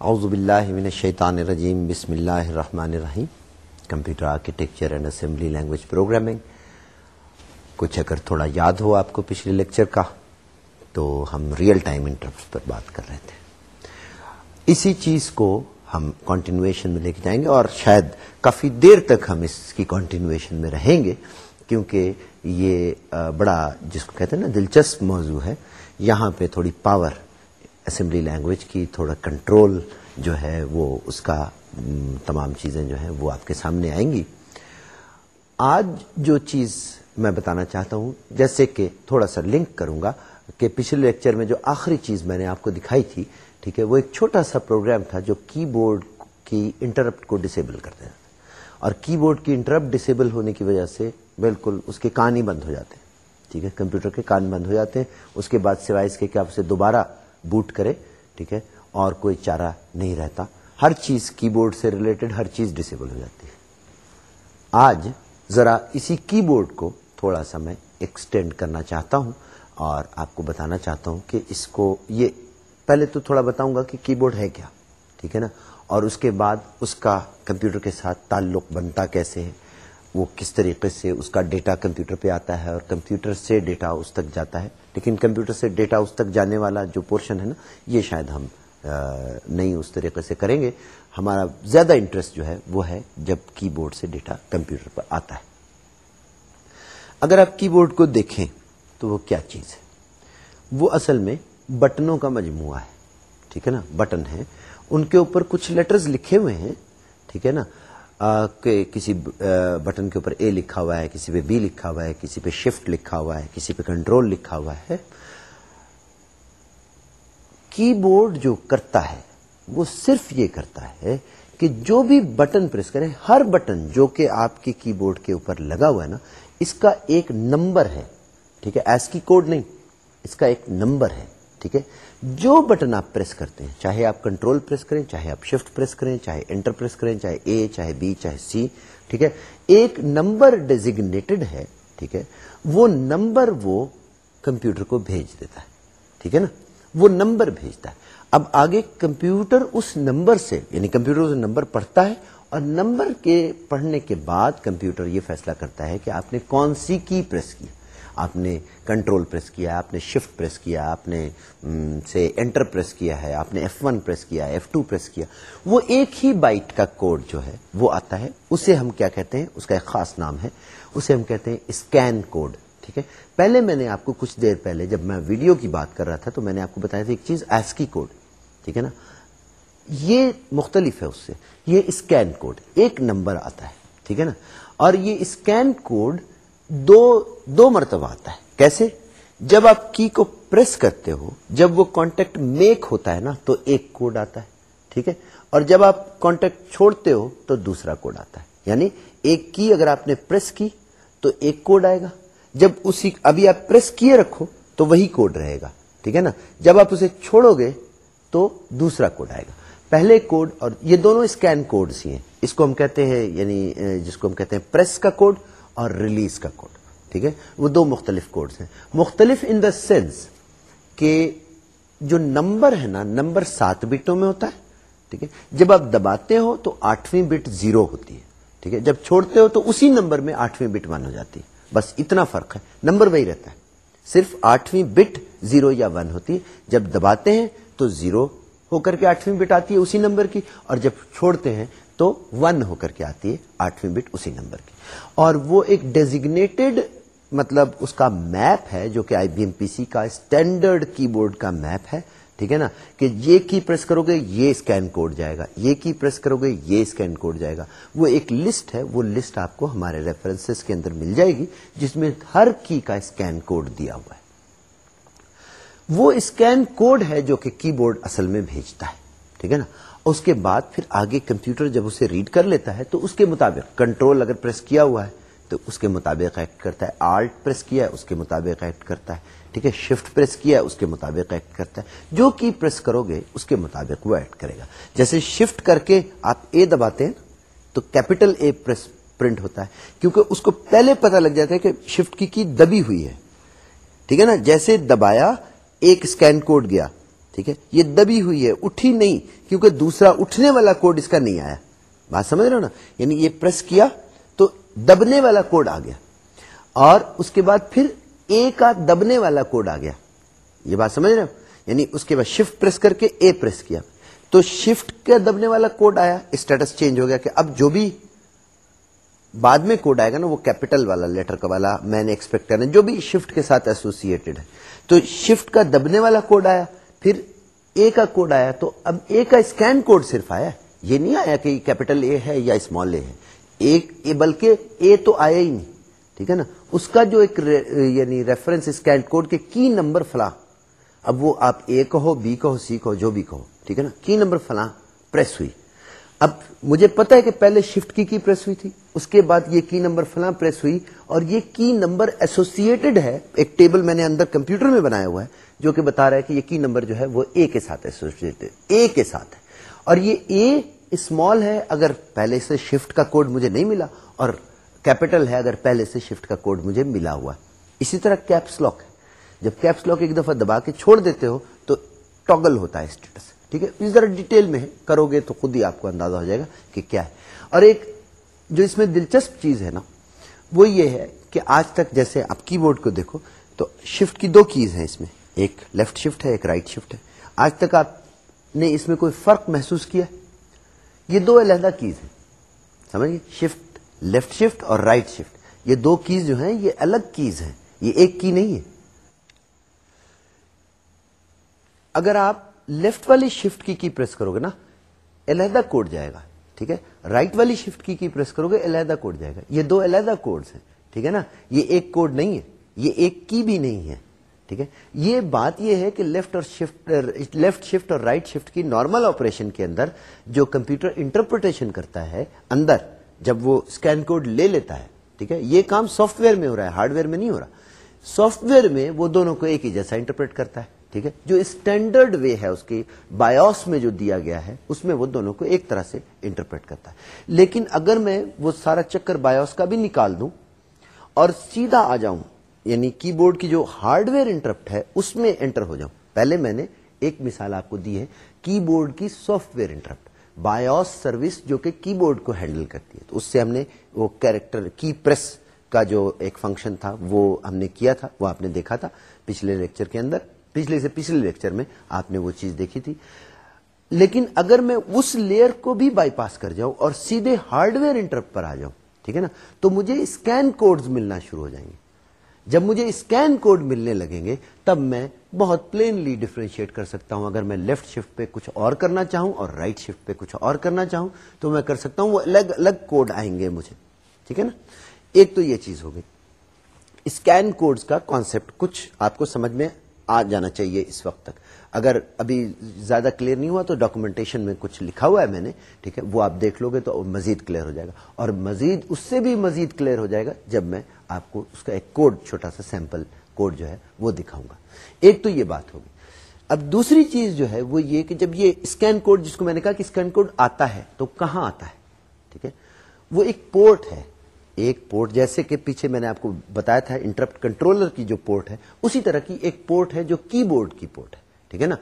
اعوذ باللہ من الشیطان الرجیم، بسم اللہ الرحمن الرحیم۔ Computer architecture and assembly language programming. کچھ اگر تھوڑا یاد ہو آپ کو پچھلے لیکچر کا، تو ہم ریئل ٹائم انٹرپٹ پر بات کر رہے تھے۔ اسی چیز کو ہم کنٹینویشن میں لے کے جائیں گے اور شاید کافی دیر تک ہم اس کی کنٹینویشن میں رہیں گے، کیونکہ یہ بڑا جس کو کہتے ہیں نا، دلچسپ موضوع ہے۔ یہاں پہ تھوڑی پاور اسمبلی لینگویج کی تھوڑا کنٹرول جو ہے وہ اس کا تمام چیزیں جو ہیں وہ آپ کے سامنے آئیں گی۔ آج جو چیز میں بتانا چاہتا ہوں، جیسے کہ تھوڑا سا لنک کروں گا کہ پچھلے لیکچر میں جو آخری چیز میں نے آپ کو دکھائی تھی، ٹھیک ہے، وہ ایک چھوٹا سا پروگرام تھا جو کی بورڈ کی انٹرپٹ کو ڈسیبل کر دیتا اور کی بورڈ کی انٹرپٹ ڈسیبل ہونے کی وجہ سے بالکل اس کے کان ہی بند ہو جاتے ہیں۔ ٹھیک ہے، کمپیوٹر کے کان بند ہو جاتے ہیں۔ اس کے بعد سوائے اس کے کہ آپ اسے دوبارہ بوٹ کرے، ٹھیک ہے، اور کوئی چارہ نہیں رہتا۔ ہر چیز کی بورڈ سے ریلیٹڈ ہر چیز ڈسیبل ہو جاتی ہے۔ آج ذرا اسی کی بورڈ کو تھوڑا سا میں ایکسٹینڈ کرنا چاہتا ہوں اور آپ کو بتانا چاہتا ہوں کہ اس کو یہ پہلے تو تھوڑا بتاؤں گا کہ کی بورڈ ہے کیا، ٹھیک ہے نا؟ اور اس کے بعد اس کا کمپیوٹر کے ساتھ تعلق بنتا کیسے ہے؟ وہ کس طریقے سے اس کا ڈیٹا کمپیوٹر پہ آتا ہے اور کمپیوٹر سے ڈیٹا اس تک جاتا ہے۔ لیکن کمپیوٹر سے ڈیٹا اس تک جانے والا جو پورشن ہے نا، یہ شاید ہم نہیں اس طریقے سے کریں گے۔ ہمارا زیادہ انٹرسٹ جو ہے وہ ہے جب کی بورڈ سے ڈیٹا کمپیوٹر پر آتا ہے۔ اگر آپ کی بورڈ کو دیکھیں تو وہ کیا چیز ہے؟ وہ اصل میں بٹنوں کا مجموعہ ہے۔ ٹھیک ہے نا؟ بٹن ہے ان کے اوپر کچھ لیٹرز لکھے ہوئے ہیں۔ ٹھیک ہے نا؟ کہ کسی بٹن کے اوپر اے لکھا ہوا ہے، کسی پہ بی لکھا ہوا ہے، کسی پہ شفٹ لکھا ہوا ہے، کسی پہ کنٹرول لکھا ہوا ہے۔ کی بورڈ جو کرتا ہے، وہ صرف یہ کرتا ہے کہ جو بھی بٹن پریس کریں ہر بٹن جو کہ آپ کی کی بورڈ کے اوپر لگا ہوا ہے نا، اس کا ایک نمبر ہے، ٹھیک ہے؟ ایس کی کوڈ نہیں، اس کا ایک نمبر ہے، ٹھیک ہے؟ جو بٹن آپ پریس کرتے ہیں، چاہے آپ کنٹرول پریس کریں، چاہے آپ شفٹ پریس کریں، چاہے انٹر پریس کریں، چاہے اے چاہے بی چاہے سی ٹھیک ہے؟ ایک نمبر ڈیزیگنیٹڈ ہے، ٹھیک ہے، وہ نمبر وہ کمپیوٹر کو بھیج دیتا ہے، ٹھیک ہے نا؟ وہ نمبر بھیجتا ہے۔ اب آگے کمپیوٹر اس نمبر سے یعنی کمپیوٹر اس نمبر پڑھتا ہے اور نمبر کے پڑھنے کے بعد کمپیوٹر یہ فیصلہ کرتا ہے کہ آپ نے کون سی کی پریس کی آپ نے کنٹرول پریس کیا، آپ نے شفٹ پریس کیا، آپ نے سے انٹر پریس کیا ہے، آپ نے ایف ون پریس کیا ایف ٹو پریس کیا، وہ ایک ہی بائٹ کا کوڈ جو ہے وہ آتا ہے، اسے ہم کیا کہتے ہیں؟ اس کا ایک خاص نام ہے، اسے ہم کہتے ہیں اسکین کوڈ ٹھیک ہے؟ پہلے میں نے آپ کو کچھ دیر پہلے جب میں ویڈیو کی بات کر رہا تھا تو میں نے آپ کو بتایا تھا ایک چیز ایسکی کوڈ ٹھیک ہے نا؟ یہ مختلف ہے اس سے، یہ اسکین کوڈ ایک نمبر آتا ہے، ٹھیک ہے نا؟ اور یہ اسکین کوڈ دو دو مرتبہ آتا ہے۔ کیسے؟ جب آپ کی کو پریس کرتے ہو، جب وہ کانٹیکٹ میک ہوتا ہے نا، تو ایک کوڈ آتا ہے، ٹھیک ہے؟ اور جب آپ کانٹیکٹ چھوڑتے ہو، تو دوسرا کوڈ آتا ہے۔ یعنی ایک کی اگر آپ نے پریس کی، تو ایک کوڈ آئے گا۔ جب اسی، ابھی آپ پریس کیے رکھو، تو وہی کوڈ رہے گا۔ ٹھیک ہے نا؟ جب آپ اسے چھوڑو گے تو دوسرا کوڈ آئے گا۔ پہلے کوڈ، اور یہ دونوں اسکین کوڈ ہی ہیں۔ اس کو ہم کہتے ہیں یعنی جس کو ہم کہتے ہیں پریس کا کوڈ اور ریلیز کا کوڈ ٹھیک ہے؟ وہ دو مختلف کوڈز ہیں۔ مختلف ان دا سینس کہ جو نمبر ہے نا، نمبر سات بٹوں میں ہوتا ہے، ٹھیک ہے؟ جب آپ دباتے ہو تو آٹھویں بٹ زیرو ہوتی ہے، ٹھیک ہے؟ جب چھوڑتے ہو تو اسی نمبر میں آٹھویں بٹ ون ہو جاتی ہے۔ بس اتنا فرق ہے۔ نمبر وہی رہتا ہے۔ صرف آٹھویں بٹ زیرو یا ون ہوتی ہے۔ جب دباتے ہیں تو زیرو ہو کر کے آٹھویں بٹ آتی ہے اسی نمبر کی۔ اور جب چھوڑتے ہیں تو ون ہو کر کے آتی ہے، آٹھویں بٹ اسی نمبر کی۔ اور وہ ایک ڈیزیگنیٹڈ مطلب اس کا میپ ہے، جو کہ آئی بی ایم پی سی کا اسٹینڈرڈ کی بورڈ کا میپ ہے۔ ٹھیک ہے نا؟ کہ یہ کی پریس کرو گے، یہ اسکین کوڈ جائے گا۔ یہ کی پریس کرو گے، یہ اسکین کوڈ جائے گا۔ وہ ایک لسٹ ہے، وہ لسٹ آپ کو ہمارے ریفرنسز کے اندر مل جائے گی، جس میں ہر کی کا اسکین کوڈ دیا ہوا ہے۔ وہ اسکین کوڈ ہے جو کہ کی بورڈ اصل میں بھیجتا ہے۔ ٹھیک ہے نا؟ اس کے بعد پھر آگے کمپیوٹر جب اسے ریڈ کر لیتا ہے تو اس کے مطابق کنٹرول اگر پریس کیا ہوا ہے تو اس کے مطابق ایکٹ کرتا ہے آلٹ پریس کیا ہے، اس کے مطابق ایکٹ کرتا ہے، ٹھیک ہے؟ شفٹ پریس کیا ہے، اس کے مطابق ایکٹ کرتا ہے۔ جو کی پریس کرو گے اس کے مطابق وہ ایکٹ کرے گا۔ جیسے شفٹ کر کے آپ اے دباتے ہیں تو کیپٹل اے پریس پرنٹ ہوتا ہے، کیونکہ اس کو پہلے پتا لگ جاتا ہے کہ شفٹ کی کی دبی ہوئی ہے۔ ٹھیک ہے نا؟ جیسے دبایا ایک اسکین کوڈ گیا۔ ٹھیک ہے؟ یہ دبی ہوئی ہے، اٹھی نہیں، کیونکہ دوسرا اٹھنے والا کوڈ اس کا نہیں آیا۔ بات سمجھ رہے ہو نا؟ یعنی یہ پریس کیا تو دبنے والا کوڈ آ گیا۔ اور اس کے بعد پھر اے کا دبنے والا کوڈ آ گیا۔ یہ بات سمجھ رہے ہو؟ یعنی اس کے بعد شفٹ پریس کر کے اے پریس کیا۔ تو شفٹ کا دبنے والا کوڈ آیا۔ اسٹیٹس چینج ہو گیا کہ اب جو بھی بعد میں کوڈ آئے گا نا، وہ کیپٹل والا، لیٹر کا والا، میں نے ایکسپیکٹ کرنا جو بھی شفٹ کے ساتھ ایسوسیٹڈ ہے۔ تو شفٹ کا دبنے والا کوڈ آیا۔ پھر اے کا کوڈ آیا تو اب اے کا اسکین کوڈ صرف آیا یہ نہیں آیا کہ کیپٹل اے ہے یا اسمال اے ہے۔ اے بلکہ اے تو آیا ہی نہیں۔ ٹھیک ہے نا؟ اس کا جو ایک یعنی ریفرنس اسکین کوڈ کے کی نمبر فلاں۔ اب وہ آپ اے کہو بی کہو سی کہو، جو بھی کہو۔ ٹھیک ہے نا؟ کی نمبر فلاں پریس ہوئی۔ اب مجھے پتا ہے کہ پہلے شفٹ کی کی پریس ہوئی تھی، اس کے بعد یہ کی نمبر فلاں پریس ہوئی، اور یہ کی نمبر ایسوسیٹڈ ہے۔ ایک ٹیبل میں نے اندر کمپیوٹر میں بنایا ہوا ہے، جو کہ بتا رہا ہے کہ یہ کی نمبر جو ہے وہ اے کے ساتھ ایسوسیٹڈ اے کے ساتھ ہے۔ اور یہ اے اسمال ہے، اگر پہلے سے شفٹ کا کوڈ مجھے نہیں ملا، اور کیپٹل ہے، اگر پہلے سے شفٹ کا کوڈ مجھے ملا ہوا۔ اسی طرح کیپس لاک ہے۔ جب کیپس لاک ایک دفعہ دبا کے چھوڑ دیتے ہو، تو ٹاگل ہوتا ہے اسٹیٹس ٹھیک ہے؟ ذرا ڈیٹیل میں کرو گے تو خود ہی آپ کو اندازہ ہو جائے گا کہ کیا ہے۔ اور ایک جو اس میں دلچسپ چیز ہے نا، وہ یہ ہے کہ آج تک جیسے آپ کی بورڈ کو دیکھو، تو شفٹ کی دو کیز ہیں اس میں۔ ایک لیفٹ شفٹ ہے، ایک رائٹ شفٹ ہے۔ آج تک آپ نے اس میں کوئی فرق محسوس کیا؟ یہ دو علیحدہ کیز ہیں۔ سمجھے؟ شفٹ لیفٹ شفٹ اور رائٹ شفٹ۔ یہ دو کیز جو ہیں، یہ الگ کیز ہیں۔ یہ ایک کی نہیں ہے۔ اگر آپ لیفٹ والی شفٹ کی کی پریس کرو گے نا، علیحدہ کوڈ جائے گا، ٹھیک ہے؟ رائٹ والی شفٹ کی کی پریس کرو گے، علیحدہ کوڈ جائے گا۔ یہ دو علیحدہ کوڈز ہیں، ٹھیک ہے نا؟ یہ ایک کوڈ نہیں ہے، یہ ایک کی بھی نہیں ہے، ٹھیک ہے؟ یہ بات یہ ہے کہ لیفٹ اور شفٹ لیفٹ شفٹ اور رائٹ شفٹ کی نارمل آپریشن کے اندر جو کمپیوٹر انٹرپریٹیشن کرتا ہے اندر، جب وہ اسکین کوڈ لے لیتا ہے، ٹھیک ہے؟ یہ کام سافٹ ویئر میں ہو رہا ہے ہارڈ ویئر میں نہیں ہو رہا۔ سافٹ ویئر میں وہ دونوں کو ایک ہی جیسا انٹرپریٹ کرتا ہے۔ ٹھیک ہے؟ جو اسٹینڈرڈ وے ہے، اس کی بایوس میں جو دیا گیا ہے، اس میں وہ دونوں کو ایک طرح سے انٹرپریٹ کرتا ہے۔ لیکن اگر میں وہ سارا چکر بایوس کا بھی نکال دوں اور سیدھا آ جاؤں یعنی کی بورڈ کی جو ہارڈ ویئر انٹرپٹ ہے، اس میں انٹر ہو جاؤں۔ پہلے میں نے ایک مثال آپ کو دی ہے، کی بورڈ کی software interrupt. BIOS service جو کہ کی بورڈ کو ہینڈل کرتی ہے۔ تو اس سے ہم نے وہ کیریکٹر، کی پریس کا جو ایک فنکشن تھا، وہ ہم نے کیا تھا، وہ آپ نے دیکھا تھا پچھلے لیکچر کے اندر۔ پچھلے سے پچھلے لیکچر میں آپ نے وہ چیز دیکھی تھی۔ لیکن اگر میں اس لیئر کو بھی بائی پاس کر جاؤں اور سیدھے ہارڈ ویئر انٹرپٹ پر آ جاؤں، ٹھیک ہے نا؟ تو مجھے اسکین کوڈز ملنا شروع ہو جائیں گے۔ جب مجھے اسکین کوڈ ملنے لگیں گے، تب میں بہت پلینلی ڈیفرینشیٹ کر سکتا ہوں۔ اگر میں لیفٹ شفٹ پہ کچھ اور کرنا چاہوں اور رائٹ شفٹ پہ کچھ اور کرنا چاہوں، تو میں کر سکتا ہوں وہ الگ الگ کوڈ آئیں گے مجھے۔ ٹھیک ہے نا؟ ایک تو یہ چیز ہوگی اسکین کوڈز کا کانسیپٹ کچھ آپ کو سمجھ میں آ جانا چاہیے اس وقت تک۔ اگر ابھی زیادہ کلیئر نہیں ہوا تو ڈاکومنٹیشن میں کچھ لکھا ہوا ہے میں نے، ٹھیک ہے؟ وہ آپ دیکھ لو گے تو مزید کلیئر ہو جائے گا۔ اور مزید، اس سے بھی مزید کلیئر ہو جائے گا جب میں آپ کو اس کا ایک کوڈ چھوٹا سا سیمپل کوڈ جو ہے وہ دکھاؤں گا۔ ایک تو یہ بات ہوگی۔ اب دوسری چیز جو ہے وہ یہ کہ جب یہ اسکین کوڈ جس کو میں نے کہا کہ اسکین کوڈ آتا ہے تو کہاں آتا ہے؟ ٹھیک ہے؟ وہ ایک پورٹ ہے۔ ایک پورٹ، جیسے کہ پیچھے میں نے آپ کو بتایا تھا، انٹرپٹ کنٹرولر کی جو پورٹ ہے، اسی طرح کی ایک پورٹ ہے جو کی بورڈ کی پورٹ ہے، ٹھیک ہے نا؟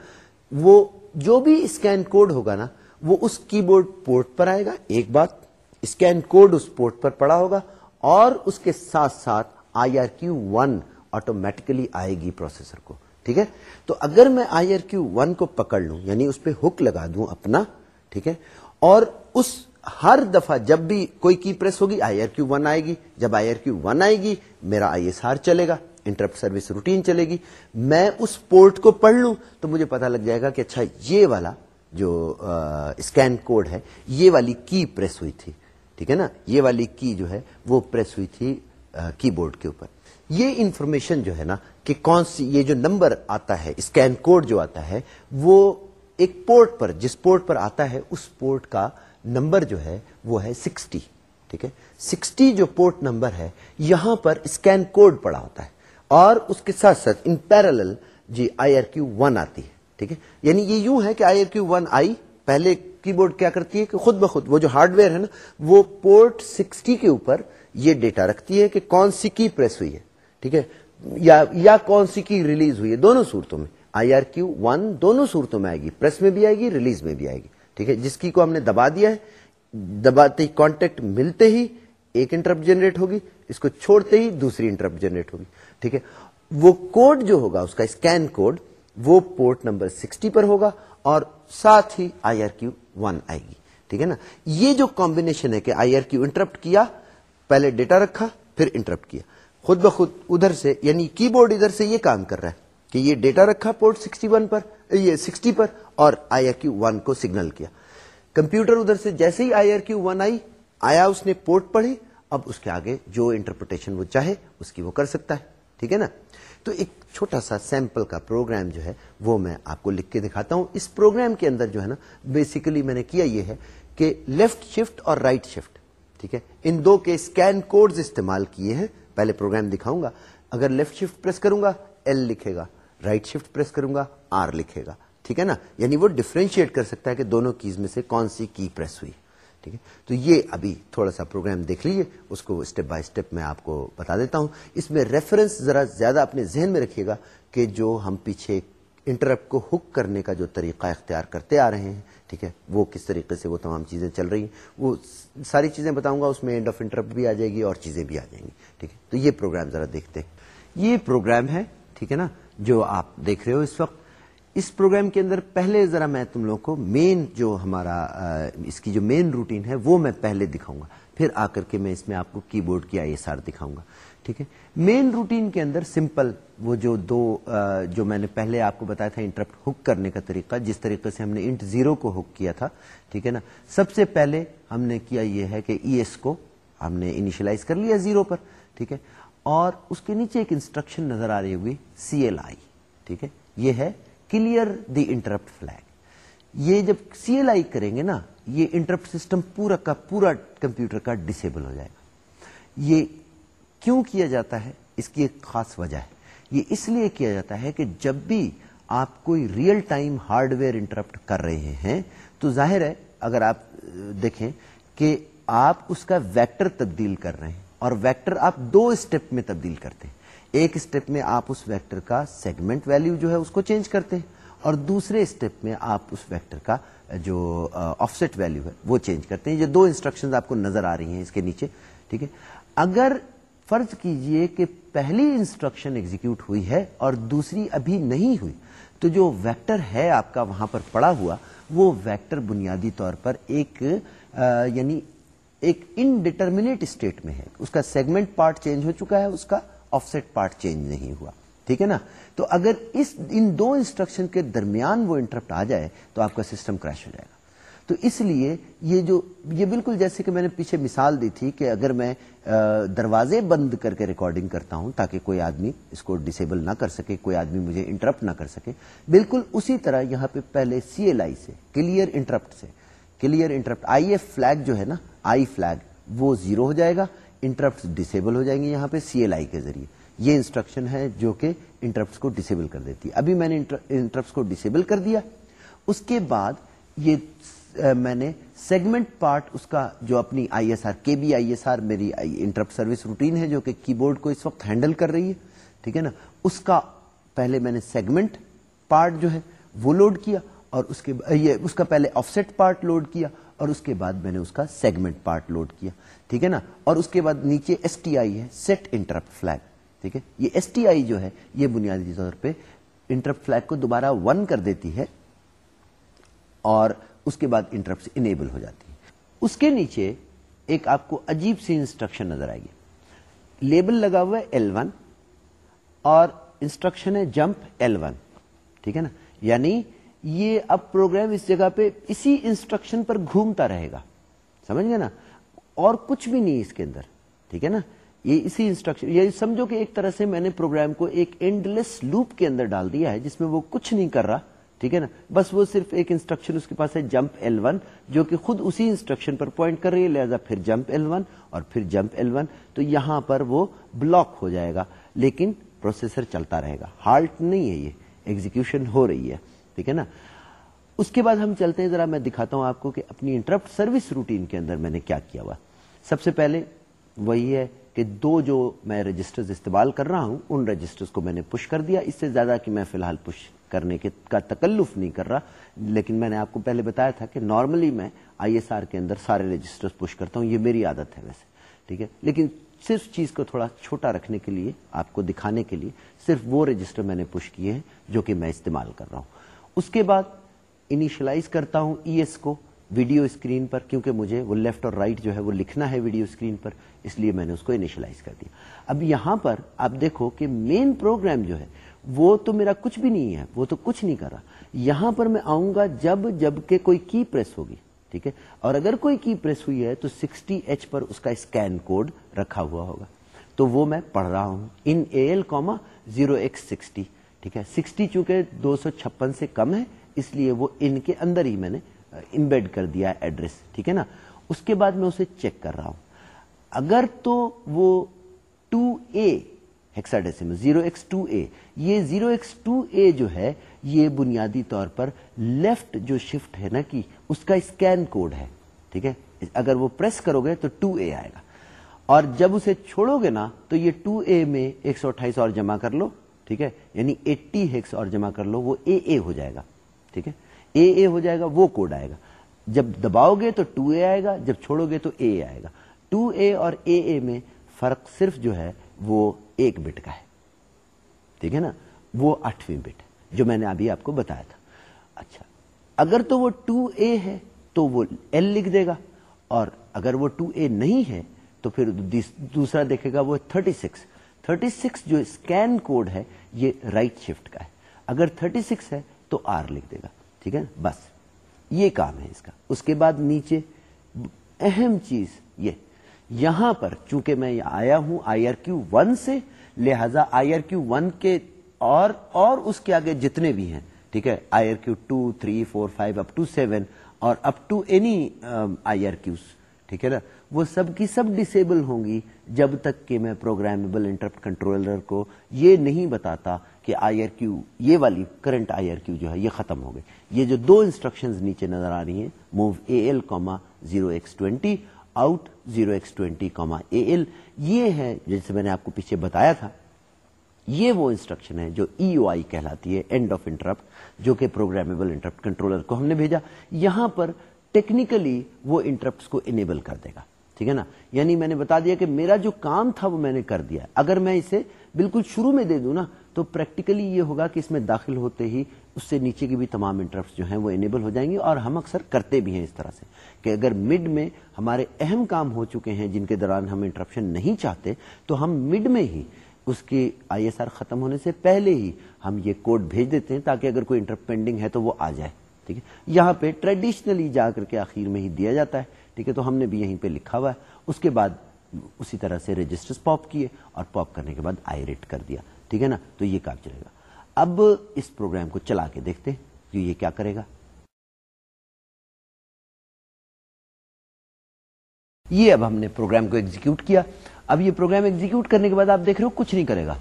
وہ جو بھی اسکین کوڈ ہوگا نا، وہ اس کی بورڈ پورٹ پر آئے گا، ایک بات، اسکین کوڈ اس پورٹ پر پڑا ہوگا اور اس کے ساتھ ساتھ I R Q one automatically آئے گی پروسیسر کو، ٹھیک ہے؟ تو اگر میں آئی آر کیو ون کو پکڑ لوں یعنی اس پہ ہک لگا دوں اپنا، ٹھیک ہے؟ اور اس ہر دفعہ جب بھی کوئی کی پریس ہوگی، آئی آر کیو ون آئے گی۔ جب آئی آر کیو ون آئے گی، میرا آئی ایس آر چلے گا، انٹرپٹ سروس روٹین چلے گی۔ میں اس پورٹ کو پڑھ لوں تو مجھے پتا لگ جائے گا کہ اچھا یہ والا جو اسکین کوڈ ہے، یہ والی کی پریس ہوئی تھی۔ ٹھیک ہے نا؟ یہ والی کی جو ہے، وہ پریس ہوئی تھی کی بورڈ کے اوپر۔ یہ انفارمیشن جو ہے نا کہ کون سی، یہ جو نمبر آتا ہے، اسکین کوڈ جو آتا ہے، وہ ایک پورٹ پر، جس پورٹ پر آتا ہے، اس پورٹ کا نمبر جو ہے وہ ہے سکسٹی، ٹھیک ہے؟ سکسٹی جو پورٹ نمبر ہے، یہاں پر اسکین کوڈ پڑا ہوتا ہے اور اس کے ساتھ ساتھ ان پیرل جی آئی آر کیو ون آتی ہے، ٹھیک ہے؟ یعنی یہ یوں ہے کہ آئی آر کیو ون آئی، پہلے کی بورڈ کیا کرتی ہے کہ خود بخود وہ جو ہارڈ ویئر ہے نا، وہ پورٹ سکسٹی کے اوپر یہ ڈیٹا رکھتی ہے کہ کون سی کی پریس ہوئی ہے، ٹھیک ہے؟ یا یا کون سی کی ریلیز ہوئی ہے، دونوں صورتوں میں آئی آر کیو ون دونوں صورتوں میں آئے گی پریس میں بھی آئے گی ریلیز میں بھی آئے گی۔ ٹھیک ہے، جس کی کو ہم نے دبا دیا ہے، دباتے ہی کانٹیکٹ ملتے ہی ایک انٹرپٹ جنریٹ ہوگی، اس کو چھوڑتے ہی دوسری انٹرپٹ جنریٹ ہوگی، ٹھیک ہے۔ وہ کوڈ جو ہوگا، اس کا اسکین کوڈ وہ پورٹ نمبر سکسٹی پر ہوگا اور ساتھ ہی آئی آر کیو ون آئے گی، ٹھیک ہے نا۔ یہ جو کمبینیشن ہے کہ آئی آر کیو انٹرپٹ کیا، پہلے ڈیٹا رکھا، پھر انٹرپٹ کیا۔ خود بخود ادھر سے یعنی کی بورڈ ادھر سے یہ کام کر رہا ہے۔ کہ یہ ڈیٹا رکھا پورٹ سکسٹی ون پر، یہ سکسٹی پر اور آئی آر کیو ون کو سگنل کیا۔ کمپیوٹر ادھر سے جیسے ہی آئی آر کیو ون آئی، آیا اس نے پورٹ پڑھی، اب اس کے آگے جو انٹرپریٹیشن وہ چاہے، اس کی وہ کر سکتا ہے۔ ٹھیک ہے نا؟ تو ایک چھوٹا سا سیمپل کا پروگرام جو ہے، وہ میں آپ کو لکھ کے دکھاتا ہوں۔ اس پروگرام کے اندر جو ہے نا بیسیکلی میں نے کیا یہ ہے کہ لیفٹ شفٹ اور رائٹ شفٹ ٹھیک ہے؟ ان دو کے اسکین کوڈز استعمال کیے ہیں۔ پہلے پروگرام دکھاؤں گا۔ اگر لیفٹ شفٹ پریس کروں گا ایل لکھے گا۔ رائٹ شفٹ پریس کروں گا آر لکھے گا۔ ٹھیک ہے نا؟ یعنی وہ ڈفرینشیٹ کر سکتا ہے کہ دونوں کیز میں سے کون سی کی پریس ہوئی۔ ٹھیک ہے؟ تو یہ ابھی تھوڑا سا پروگرام دیکھ لیجیے اس کو اسٹیپ بائی اسٹیپ میں آپ کو بتا دیتا ہوں۔ اس میں ریفرنس ذرا زیادہ اپنے ذہن میں رکھیے گا کہ جو ہم پیچھے انٹرپٹ کو ہک کرنے کا جو طریقہ اختیار کرتے آ رہے ہیں، ٹھیک ہے؟ وہ کس طریقے سے وہ تمام چیزیں چل رہی ہیں۔ وہ ساری چیزیں بتاؤں گا، اس میں اینڈ آف انٹرپٹ بھی آ جائے گی اور چیزیں بھی آ جائیں گی۔ ٹھیک ہے؟ تو یہ پروگرام ذرا دیکھتے ہیں۔ یہ پروگرام ہے، ٹھیک ہے نا؟ جو آپ دیکھ رہے ہو اس وقت، اس پروگرام کے اندر پہلے ذرا میں تم لوگ کو مین جو ہمارا اس کی جو مین روٹین ہے، وہ میں پہلے دکھاؤں گا۔ پھر آ کر کے میں اس میں آپ کو کی بورڈ کی آئی ایس آر دکھاؤں گا۔ ٹھیک ہے؟ مین روٹین کے اندر سمپل وہ جو دو جو میں نے پہلے آپ کو بتایا تھا انٹرپٹ ہک کرنے کا طریقہ، جس طریقے سے ہم نے انٹ زیرو کو ہک کیا تھا، ٹھیک ہے نا؟ سب سے پہلے ہم نے کیا یہ ہے کہ ای ایس کو ہم نے انیشلائز کر لیا زیرو پر، ٹھیک ہے؟ اور اس کے نیچے ایک انسٹرکشن نظر آ رہی ہوگی سی ایل آئی ٹھیک ہے؟ یہ ہے کلیئر دی انٹرپٹ فلگ یہ جب سی ایل آئی کریں گے نا، یہ انٹرپٹ سسٹم پورا کا پورا کمپیوٹر کا ڈسیبل ہو جائے گا۔ یہ کیوں کیا جاتا ہے؟ اس کی ایک خاص وجہ ہے۔ یہ اس لیے کیا جاتا ہے کہ جب بھی آپ کوئی real time hardware interrupt کر رہے ہیں، تو ظاہر ہے، اگر آپ دیکھیں کہ آپ اس کا ویکٹر تبدیل کر رہے ہیں۔ اور ویکٹر آپ دو اسٹیپ میں تبدیل کرتے ہیں۔ ایک اسٹیپ میں آپ اس ویکٹر کا سیگمنٹ ویلو جو ہے اس کو چینج کرتے ہیں، اور دوسرے اسٹیپ میں آپ اس ویکٹر کا جو آف سیٹ ویلو ہے وہ چینج کرتے ہیں۔ یہ دو انسٹرکشن آپ کو نظر آ رہی ہیں اس کے نیچے، ٹھیک ہے۔ اگر فرض کیجیے کہ پہلی انسٹرکشن ایگزیکیوٹ ہوئی ہے اور دوسری ابھی نہیں ہوئی، تو جو ویکٹر ہے آپ کا وہاں پر پڑا ہوا، وہ ویکٹر بنیادی طور پر ایک یعنی ایک انڈیٹرمنیٹ اسٹیٹ میں ہے۔ اس کا سیگمنٹ پارٹ چینج ہو چکا ہے، اس کا آف سیٹ پارٹ چینج نہیں ہوا۔ ٹھیک ہے نا؟ تو اگر اس، ان دو انسٹرکشن کے درمیان وہ انٹرپٹ آ جائے، تو آپ کا سسٹم کریش ہو جائے گا۔ تو اس لیے یہ جو، یہ بالکل جیسے کہ میں نے پیچھے مثال دی تھی کہ اگر میں دروازے بند کر کے ریکارڈنگ کرتا ہوں تاکہ کوئی آدمی اس کو ڈسیبل نہ کر سکے، کوئی آدمی مجھے انٹرپٹ نہ کر سکے، بالکل اسی طرح یہاں پہ پہلے سی ایل آئی سے کلیئر انٹرپٹ سے۔ Clear interrupt I F flag جو ہے نا آئی فلیگ، وہ زیرو ہو جائے گا انٹرپٹ ڈسیبل ہو جائیں گے یہاں پہ سی ایل آئی کے ذریعے۔ یہ انسٹرکشن ہے جو کہ انٹرپٹ کو ڈسیبل کر دیتی ہے۔ ابھی میں نے انٹرپٹ کو ڈسیبل کر دیا۔ اس کے بعد یہ میں نے سیگمنٹ پارٹ، اس کا جو اپنی I S R, K B I S R, میری انٹرپٹ سروس روٹین ہے جو کہ کی بورڈ کو اس وقت ہینڈل کر رہی ہے، ٹھیک ہے نا؟ اس کا پہلے میں نے سیگمنٹ پارٹ جو ہے وہ لوڈ کیا اور اس کے، یہ، اس کا پہلے آف سیٹ پارٹ لوڈ کیا اور اس کے بعد میں نے اس کا سیگمنٹ پارٹ لوڈ کیا، ٹھیک ہے نا؟ اور اس کے بعد نیچے ایس ٹی آئی ہے سیٹ انٹرپٹ فلیگ ٹھیک ہے؟ یہ ایس ٹی آئی جو ہے، یہ بنیادی طور پہ انٹرپٹ فلیگ کو دوبارہ ون کر دیتی ہے اور اس کے بعد انٹرپٹ انیبل ہو جاتی ہے۔ اس کے نیچے ایک آپ کو عجیب سی انسٹرکشن نظر آئے گی۔ لیبل لگا ہوا ہے ایل ون اور انسٹرکشن ہے جمپ ایل ون ٹھیک ہے نا؟ یعنی یہ اب پروگرام اس جگہ پہ اسی انسٹرکشن پر گھومتا رہے گا۔ سمجھ گئے نا؟ اور کچھ بھی نہیں اس کے اندر۔ ٹھیک ہے نا؟ یہ اسی انسٹرکشن یہ سمجھو کہ ایک طرح سے میں نے پروگرام کو ایک اینڈ لیس لوپ کے اندر ڈال دیا ہے، جس میں وہ کچھ نہیں کر رہا۔ ٹھیک ہے نا؟ بس وہ صرف ایک انسٹرکشن اس کے پاس ہے جمپ ایل ون جو کہ خود اسی انسٹرکشن پر پوائنٹ کر رہی ہے، لہذا پھر جمپ ایل ون اور پھر جمپ ایل ون تو یہاں پر وہ بلاک ہو جائے گا۔ لیکن پروسیسر چلتا رہے گا۔ ہالٹ نہیں ہے یہ ایگزیکشن ہو رہی ہے۔ ٹھیک ہے نا؟ اس کے بعد ہم چلتے ہیں، ذرا میں دکھاتا ہوں آپ کو کہ اپنی انٹرپٹ سروس روٹین کے اندر میں نے کیا کیا ہوا۔ سب سے پہلے وہی ہے کہ دو جو میں رجسٹرز استعمال کر رہا ہوں، ان رجسٹرز کو میں نے پش کر دیا۔ اس سے زیادہ کہ میں فی الحال پش کرنے کے کا تکلف نہیں کر رہا۔ لیکن میں نے آپ کو پہلے بتایا تھا کہ نارملی میں آئی ایس آر کے اندر سارے رجسٹر پش کرتا ہوں، یہ میری عادت ہے ویسے۔ ٹھیک ہے؟ لیکن صرف چیز کو تھوڑا چھوٹا رکھنے کے لیے، آپ کو دکھانے کے لیے صرف وہ رجسٹر میں نے پش کیے ہیں جو کہ میں استعمال کر رہا ہوں۔ اس کے بعد انیشلائز کرتا ہوں ای ایس کو ویڈیو اسکرین پر، کیونکہ مجھے وہ لیفٹ اور رائٹ جو ہے وہ لکھنا ہے ویڈیو اسکرین پر، اس لیے میں نے اس کو انیشلائز کر دیا۔ اب یہاں پر آپ دیکھو کہ مین پروگرام جو ہے، وہ تو میرا کچھ بھی نہیں ہے، وہ تو کچھ نہیں کر رہا۔ یہاں پر میں آؤں گا جب جبکہ کوئی کی پریس ہوگی، ٹھیک ہے؟ اور اگر کوئی کی پریس ہوئی ہے تو سکسٹی ایچ پر اس کا اسکین کوڈ رکھا ہوا ہوگا۔ تو وہ میں پڑھ رہا ہوں۔ In A L comma zero X sixty ٹھیک ہے، سکسٹی چونکہ دو سو چھپن سے کم ہے، اس لیے وہ ان کے اندر ہی میں نے امبیڈ کر دیا ایڈریس ٹھیک ہے نا؟ اس کے بعد میں اسے چیک کر رہا ہوں۔ اگر تو وہ two A hexadecimal zero X two A یہ زیرو ایکس ٹو اے جو ہے، یہ بنیادی طور پر لیفٹ جو شفٹ ہے نا کہ اس کا اسکین کوڈ ہے، ٹھیک ہے؟ اگر وہ پریس کرو گے تو ٹو اے آئے گا۔ اور جب اسے چھوڑو گے نا، تو یہ ٹو اے میں ایک سو اٹھائیس اور جمع کر لو۔ ٹھیک ہے؟ یعنی ایٹی ہیکس اور جمع کر لو، وہ اے اے ہو جائے گا، ٹھیک ہے؟ اے اے ہو جائے گا، وہ کوڈ آئے گا۔ جب دباؤ گے تو ٹو اے آئے گا، جب چھوڑو گے تو اے آئے گا۔ ٹو اے اور اے اے میں فرق صرف جو ہے، وہ ایک بٹ کا ہے۔ ٹھیک ہے نا؟ وہ آٹھویں بٹ جو میں نے ابھی آپ کو بتایا تھا۔ اچھا اگر تو وہ ٹو اے ہے تو وہ ایل لکھ دے گا، اور اگر وہ ٹو اے نہیں ہے تو پھر دوسرا دیکھے گا وہ تھرٹی سکس۔ تھرٹی سکس جو اسکین کوڈ ہے، یہ رائٹ شفٹ کا ہے۔ اگر تھرٹی سکس ہے تو آر لکھ دے گا۔ ٹھیک ہے؟ بس۔ یہ کام ہے اس کا۔ اس کے بعد نیچے اہم چیز یہ۔ یہاں پر چونکہ میں آیا ہوں آئی آر کیو ون سے، لہذا آئی آر کیو ون کے اور اور اس کے آگے جتنے بھی ہیں، ٹھیک ہے؟ I R Q two, three, four, five, up to seven اور up to any I R Qs. ٹھیک ہے نا؟ وہ سب کی سب ڈسیبل ہوں گی۔ جب تک کہ میں پروگرامیبل انٹرپٹ کنٹرولر کو یہ نہیں بتاتا کہ آئی آر کیو یہ والی کرنٹ آئی آر کیو جو ہے، یہ ختم ہو گئے یہ جو دو انسٹرکشن نیچے نظر آ رہی ہیں move A L comma zero X twenty out zero X twenty comma A L یہ ہے جیسے میں نے آپ کو پیچھے بتایا تھا۔ یہ وہ انسٹرکشن ہے جو ای او آئی کہلاتی ہے اینڈ آف انٹرپٹ جو کہ پروگرامیبل انٹرپٹ کنٹرولر کو ہم نے بھیجا۔ یہاں پر ٹیکنیکلی وہ انٹرپٹ کو انیبل کر دے گا۔ ٹھیک ہے نا؟ یعنی میں نے بتا دیا کہ میرا جو کام تھا وہ میں نے کر دیا۔ اگر میں اسے بالکل شروع میں دے دوں نا، تو پریکٹیکلی یہ ہوگا کہ اس میں داخل ہوتے ہی اس سے نیچے کی بھی تمام انٹرپٹ جو ہیں وہ انیبل ہو جائیں گے اور ہم اکثر کرتے بھی ہیں اس طرح سے کہ اگر مڈ میں ہمارے اہم کام ہو چکے ہیں جن کے دوران ہم انٹرپشن نہیں چاہتے، تو ہم مڈ میں ہی اس کی آئی ایس آر ختم ہونے سے پہلے ہی ہم یہ کوڈ بھیج دیتے ہیں تاکہ اگر کوئی انٹرپ پینڈنگ ہے تو وہ آ جائے۔ ٹھیک ہے؟ یہاں پہ ٹریڈیشنلی جا کر کے آخر میں ہی دیا جاتا ہے، ٹھیک ہے؟ تو ہم نے بھی یہیں پہ لکھا ہوا ہے۔ اس کے بعد اسی طرح سے رجسٹر پاپ کیے اور پاپ کرنے کے بعد آئی ریٹ کر دیا، ٹھیک ہے نا؟ تو یہ کام چلے گا۔ اب اس پروگرام کو چلا کے دیکھتے ہیں کہ یہ کیا کرے گا۔ یہ اب ہم نے پروگرام کو ایگزیکیوٹ کیا۔ اب یہ پروگرام ایگزیکیوٹ کرنے کے بعد آپ دیکھ رہے ہو کچھ نہیں کرے گا،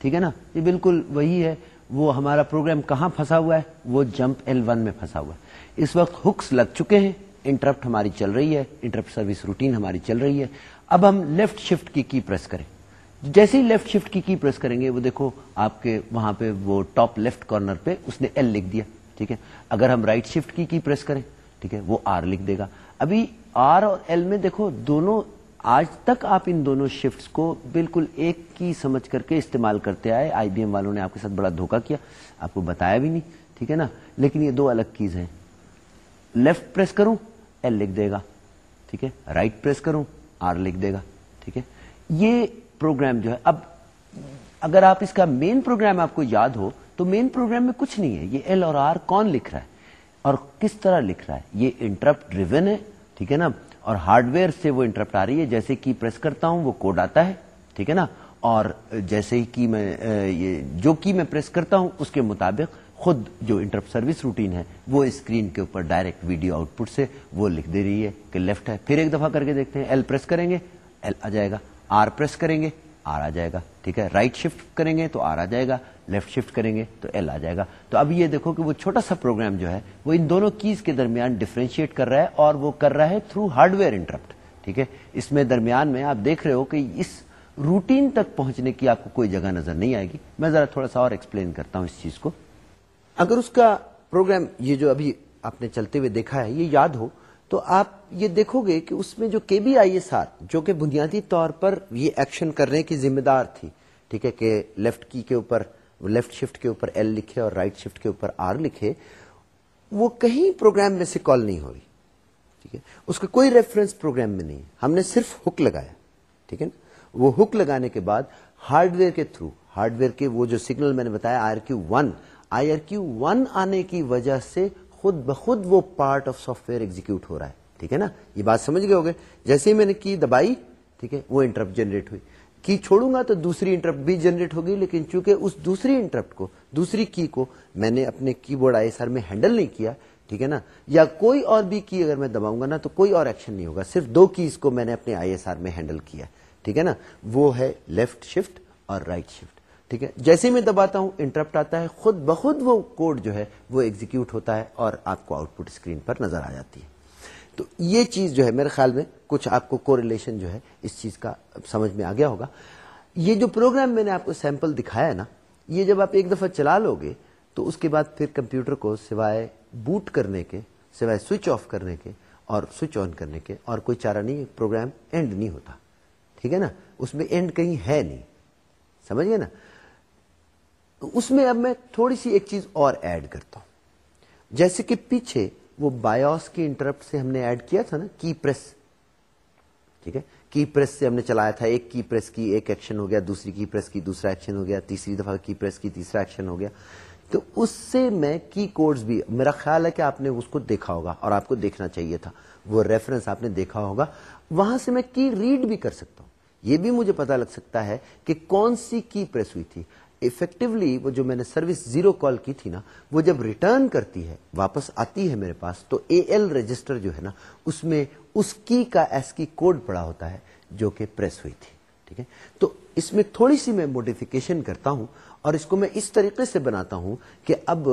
ٹھیک ہے نا؟ یہ بالکل وہی ہے۔ وہ ہمارا پروگرام کہاں پھنسا ہوا ہے؟ وہ جمپ ایل ون میں پھنسا ہوا ہے۔ اس وقت ہکس لگ چکے ہیں۔ انٹرپٹ ہماری چل رہی ہے۔ انٹرپٹ سروس روٹین ہماری چل رہی ہے۔ اب ہم لیفٹ شفٹ کی کی پریس کریں۔ جیسے ہی لیفٹ شفٹ کی کی پریس کریں گے، وہ دیکھو آپ کے وہاں پہ وہ ٹاپ لیفٹ کارنر پہ اس نے ایل لکھ دیا، ٹھیک ہے؟ اگر ہم رائٹ شفٹ کی کی پریس کریں، ٹھیک ہے؟ وہ آر لکھ دے گا۔ ابھی آر اور ایل میں دیکھو دونوں آج تک آپ ان دونوں شفٹس کو بالکل ایک کی سمجھ کر کے استعمال کرتے آئے۔ آئی بی ایم والوں نے آپ کے ساتھ بڑا دھوکا کیا، آپ کو بتایا بھی نہیں، ٹھیک ہے نا؟ لیکن یہ دو الگ کیز ہیں۔ لیفٹ پریس کروں ایل لکھ دے گا، ٹھیک ہے؟ رائٹ پریس کروں آر لکھ دے گا، ٹھیک ہے؟ یہ پروگرام جو ہے، اب اگر آپ اس کا مین پروگرام آپ کو یاد ہو، تو مین پروگرام میں کچھ نہیں ہے۔ یہ ایل اور آر کون لکھ رہا ہے؟ اور کس طرح لکھ رہا ہے؟ یہ انٹرپٹ ڈریون ہے، ٹھیک ہے نا؟ اور ہارڈ ویئر سے وہ انٹرپٹ آ رہی ہے، جیسے کی پریس کرتا ہوں، وہ کوڈ آتا ہے، ٹھیک ہے نا؟ اور جیسے ہی کی میں جو کی میں پریس کرتا ہوں، اس کے مطابق خود جو انٹرپٹ سروس روٹین ہے، وہ اسکرین کے اوپر ڈائریکٹ ویڈیو آؤٹ پٹ سے وہ لکھ دے رہی ہے کہ لیفٹ ہے۔ پھر ایک دفعہ کر کے دیکھتے ہیں ایل پریس کریں گے ایل آ جائے گا۔ آر پریس کریں گے آر آ جائے گا، ٹھیک ہے؟ رائٹ شفٹ کریں گے تو آر آ جائے گا لیفٹ شفٹ کریں گے تو ایل آ جائے گا۔ تو اب یہ دیکھو کہ وہ چھوٹا سا پروگرام جو ہے، وہ ان دونوں کیز کے درمیان ڈفرینشیٹ کر رہا ہے اور وہ کر رہا ہے تھرو ہارڈ ویئر انٹرپٹ ٹھیک ہے؟ اس میں درمیان میں آپ دیکھ رہے ہو کہ اس روٹین تک پہنچنے کی آپ کو کوئی جگہ نظر نہیں آئے گی۔ میں ذرا تھوڑا سا اور ایکسپلین کرتا ہوں اس چیز کو۔ اگر اس کا پروگرام یہ جو ابھی آپ نے چلتے ہوئے دیکھا ہے، یہ یاد ہو تو آپ یہ دیکھو گے کہ اس میں جو کے بی آئی ایس آر جو کہ بنیادی طور پر یہ ایکشن کرنے کی ذمہ دار تھی، ٹھیک ہے، کہ لیفٹ کی کے اوپر، لیفٹ شفٹ کے اوپر ایل لکھے اور رائٹ شفٹ کے اوپر آر لکھے، وہ کہیں پروگرام میں سے کال نہیں ہو رہی ٹھیک ہے، اس کا کوئی ریفرنس پروگرام میں نہیں، ہم نے صرف ہک لگایا، ٹھیک ہے نا، وہ ہک لگانے کے بعد ہارڈ ویئر کے تھرو ہارڈ ویئر کے وہ جو سگنل میں نے بتایا I R Q one I R Q one آنے کی وجہ سے خود بخود وہ part of software execute ہو رہا ہے۔ ٹھیک ہے نا؟ یہ بات سمجھ گئے ہوگے جیسے ہی میں نے کی دبائی، ٹھیک ہے، وہ انٹرپٹ جنریٹ ہوئی۔ کی چھوڑوں گا تو دوسری انٹرپٹ بھی جنریٹ ہوگی لیکن چونکہ اس دوسری انٹرپٹ کو، دوسری کی کو میں نے اپنے keyboard I S R میں ہینڈل نہیں کیا، ٹھیک ہے نا؟ یا کوئی اور بھی کی اگر میں دباؤں گا نا، تو کوئی اور ایکشن نہیں ہوگا۔ صرف دو کیز کو میں نے اپنے آئی ایس آر میں ہینڈل کیا۔ ٹھیک ہے نا؟ وہ ہے لیفٹ شفٹ اور رائٹ شفٹ ٹھیک ہے؟ جیسے میں دباتا ہوں انٹرپٹ آتا ہے، خود بخود وہ کوڈ جو ہے، وہ ایگزیکیوٹ ہوتا ہے اور آپ کو آؤٹ پٹ اسکرین پر نظر آ جاتی ہے۔ تو یہ چیز جو ہے، میرے خیال میں کچھ آپ کو کو ریلیشن جو ہے، اس چیز کا سمجھ میں آ گیا ہوگا۔ یہ جو پروگرام میں نے آپ کو سیمپل دکھایا نا، یہ جب آپ ایک دفعہ چلا لو گے، تو اس کے بعد پھر کمپیوٹر کو سوائے بوٹ کرنے کے، سوائے سوئچ آف کرنے کے اور سوئچ آن کرنے کے، اور کوئی چارہ نہیں پروگرام اینڈ نہیں ہوتا۔ ٹھیک ہے نا؟ اس میں اینڈ کہیں ہے نہیں۔ سمجھ گئے نا؟ اس میں اب میں تھوڑی سی ایک چیز اور ایڈ کرتا ہوں۔ جیسے کہ پیچھے وہ بایوس کی انٹرپٹ سے ہم نے ایڈ کیا تھا نا، کی پریس۔ ٹھیک ہے؟ کی پریس سے ہم نے چلایا تھا۔ ایک کی پریس کی ایک ایکشن ہو گیا، دوسری کی پریس کی دوسرا ایکشن ہو گیا، تیسری دفعہ کی پریس کی تیسرا ایکشن ہو گیا۔ تو اس سے میں کی کوڈز بھی، میرا خیال ہے کہ آپ نے اس کو دیکھا ہوگا اور آپ کو دیکھنا چاہیے تھا۔ وہ ریفرنس آپ نے دیکھا ہوگا۔ وہاں سے میں کی ریڈ بھی کر سکتا ہوں۔ یہ بھی مجھے پتا لگ سکتا ہے کہ کون سی کی پریس ہوئی تھی۔ افیکٹولی وہ جو میں نے سروس زیرو کال کی تھی نا، وہ جب ریٹرن کرتی ہے، واپس آتی ہے میرے پاس، تو اے ایل رجسٹر جو ہے نا، اس میں اس کی کا ایس کی کوڈ پڑا ہوتا ہے جو کہ پریس ہوئی تھی، ٹھیک ہے؟ تو اس میں تھوڑی سی میں موڈیفکیشن کرتا ہوں اور اس کو میں اس طریقے سے بناتا ہوں کہ اب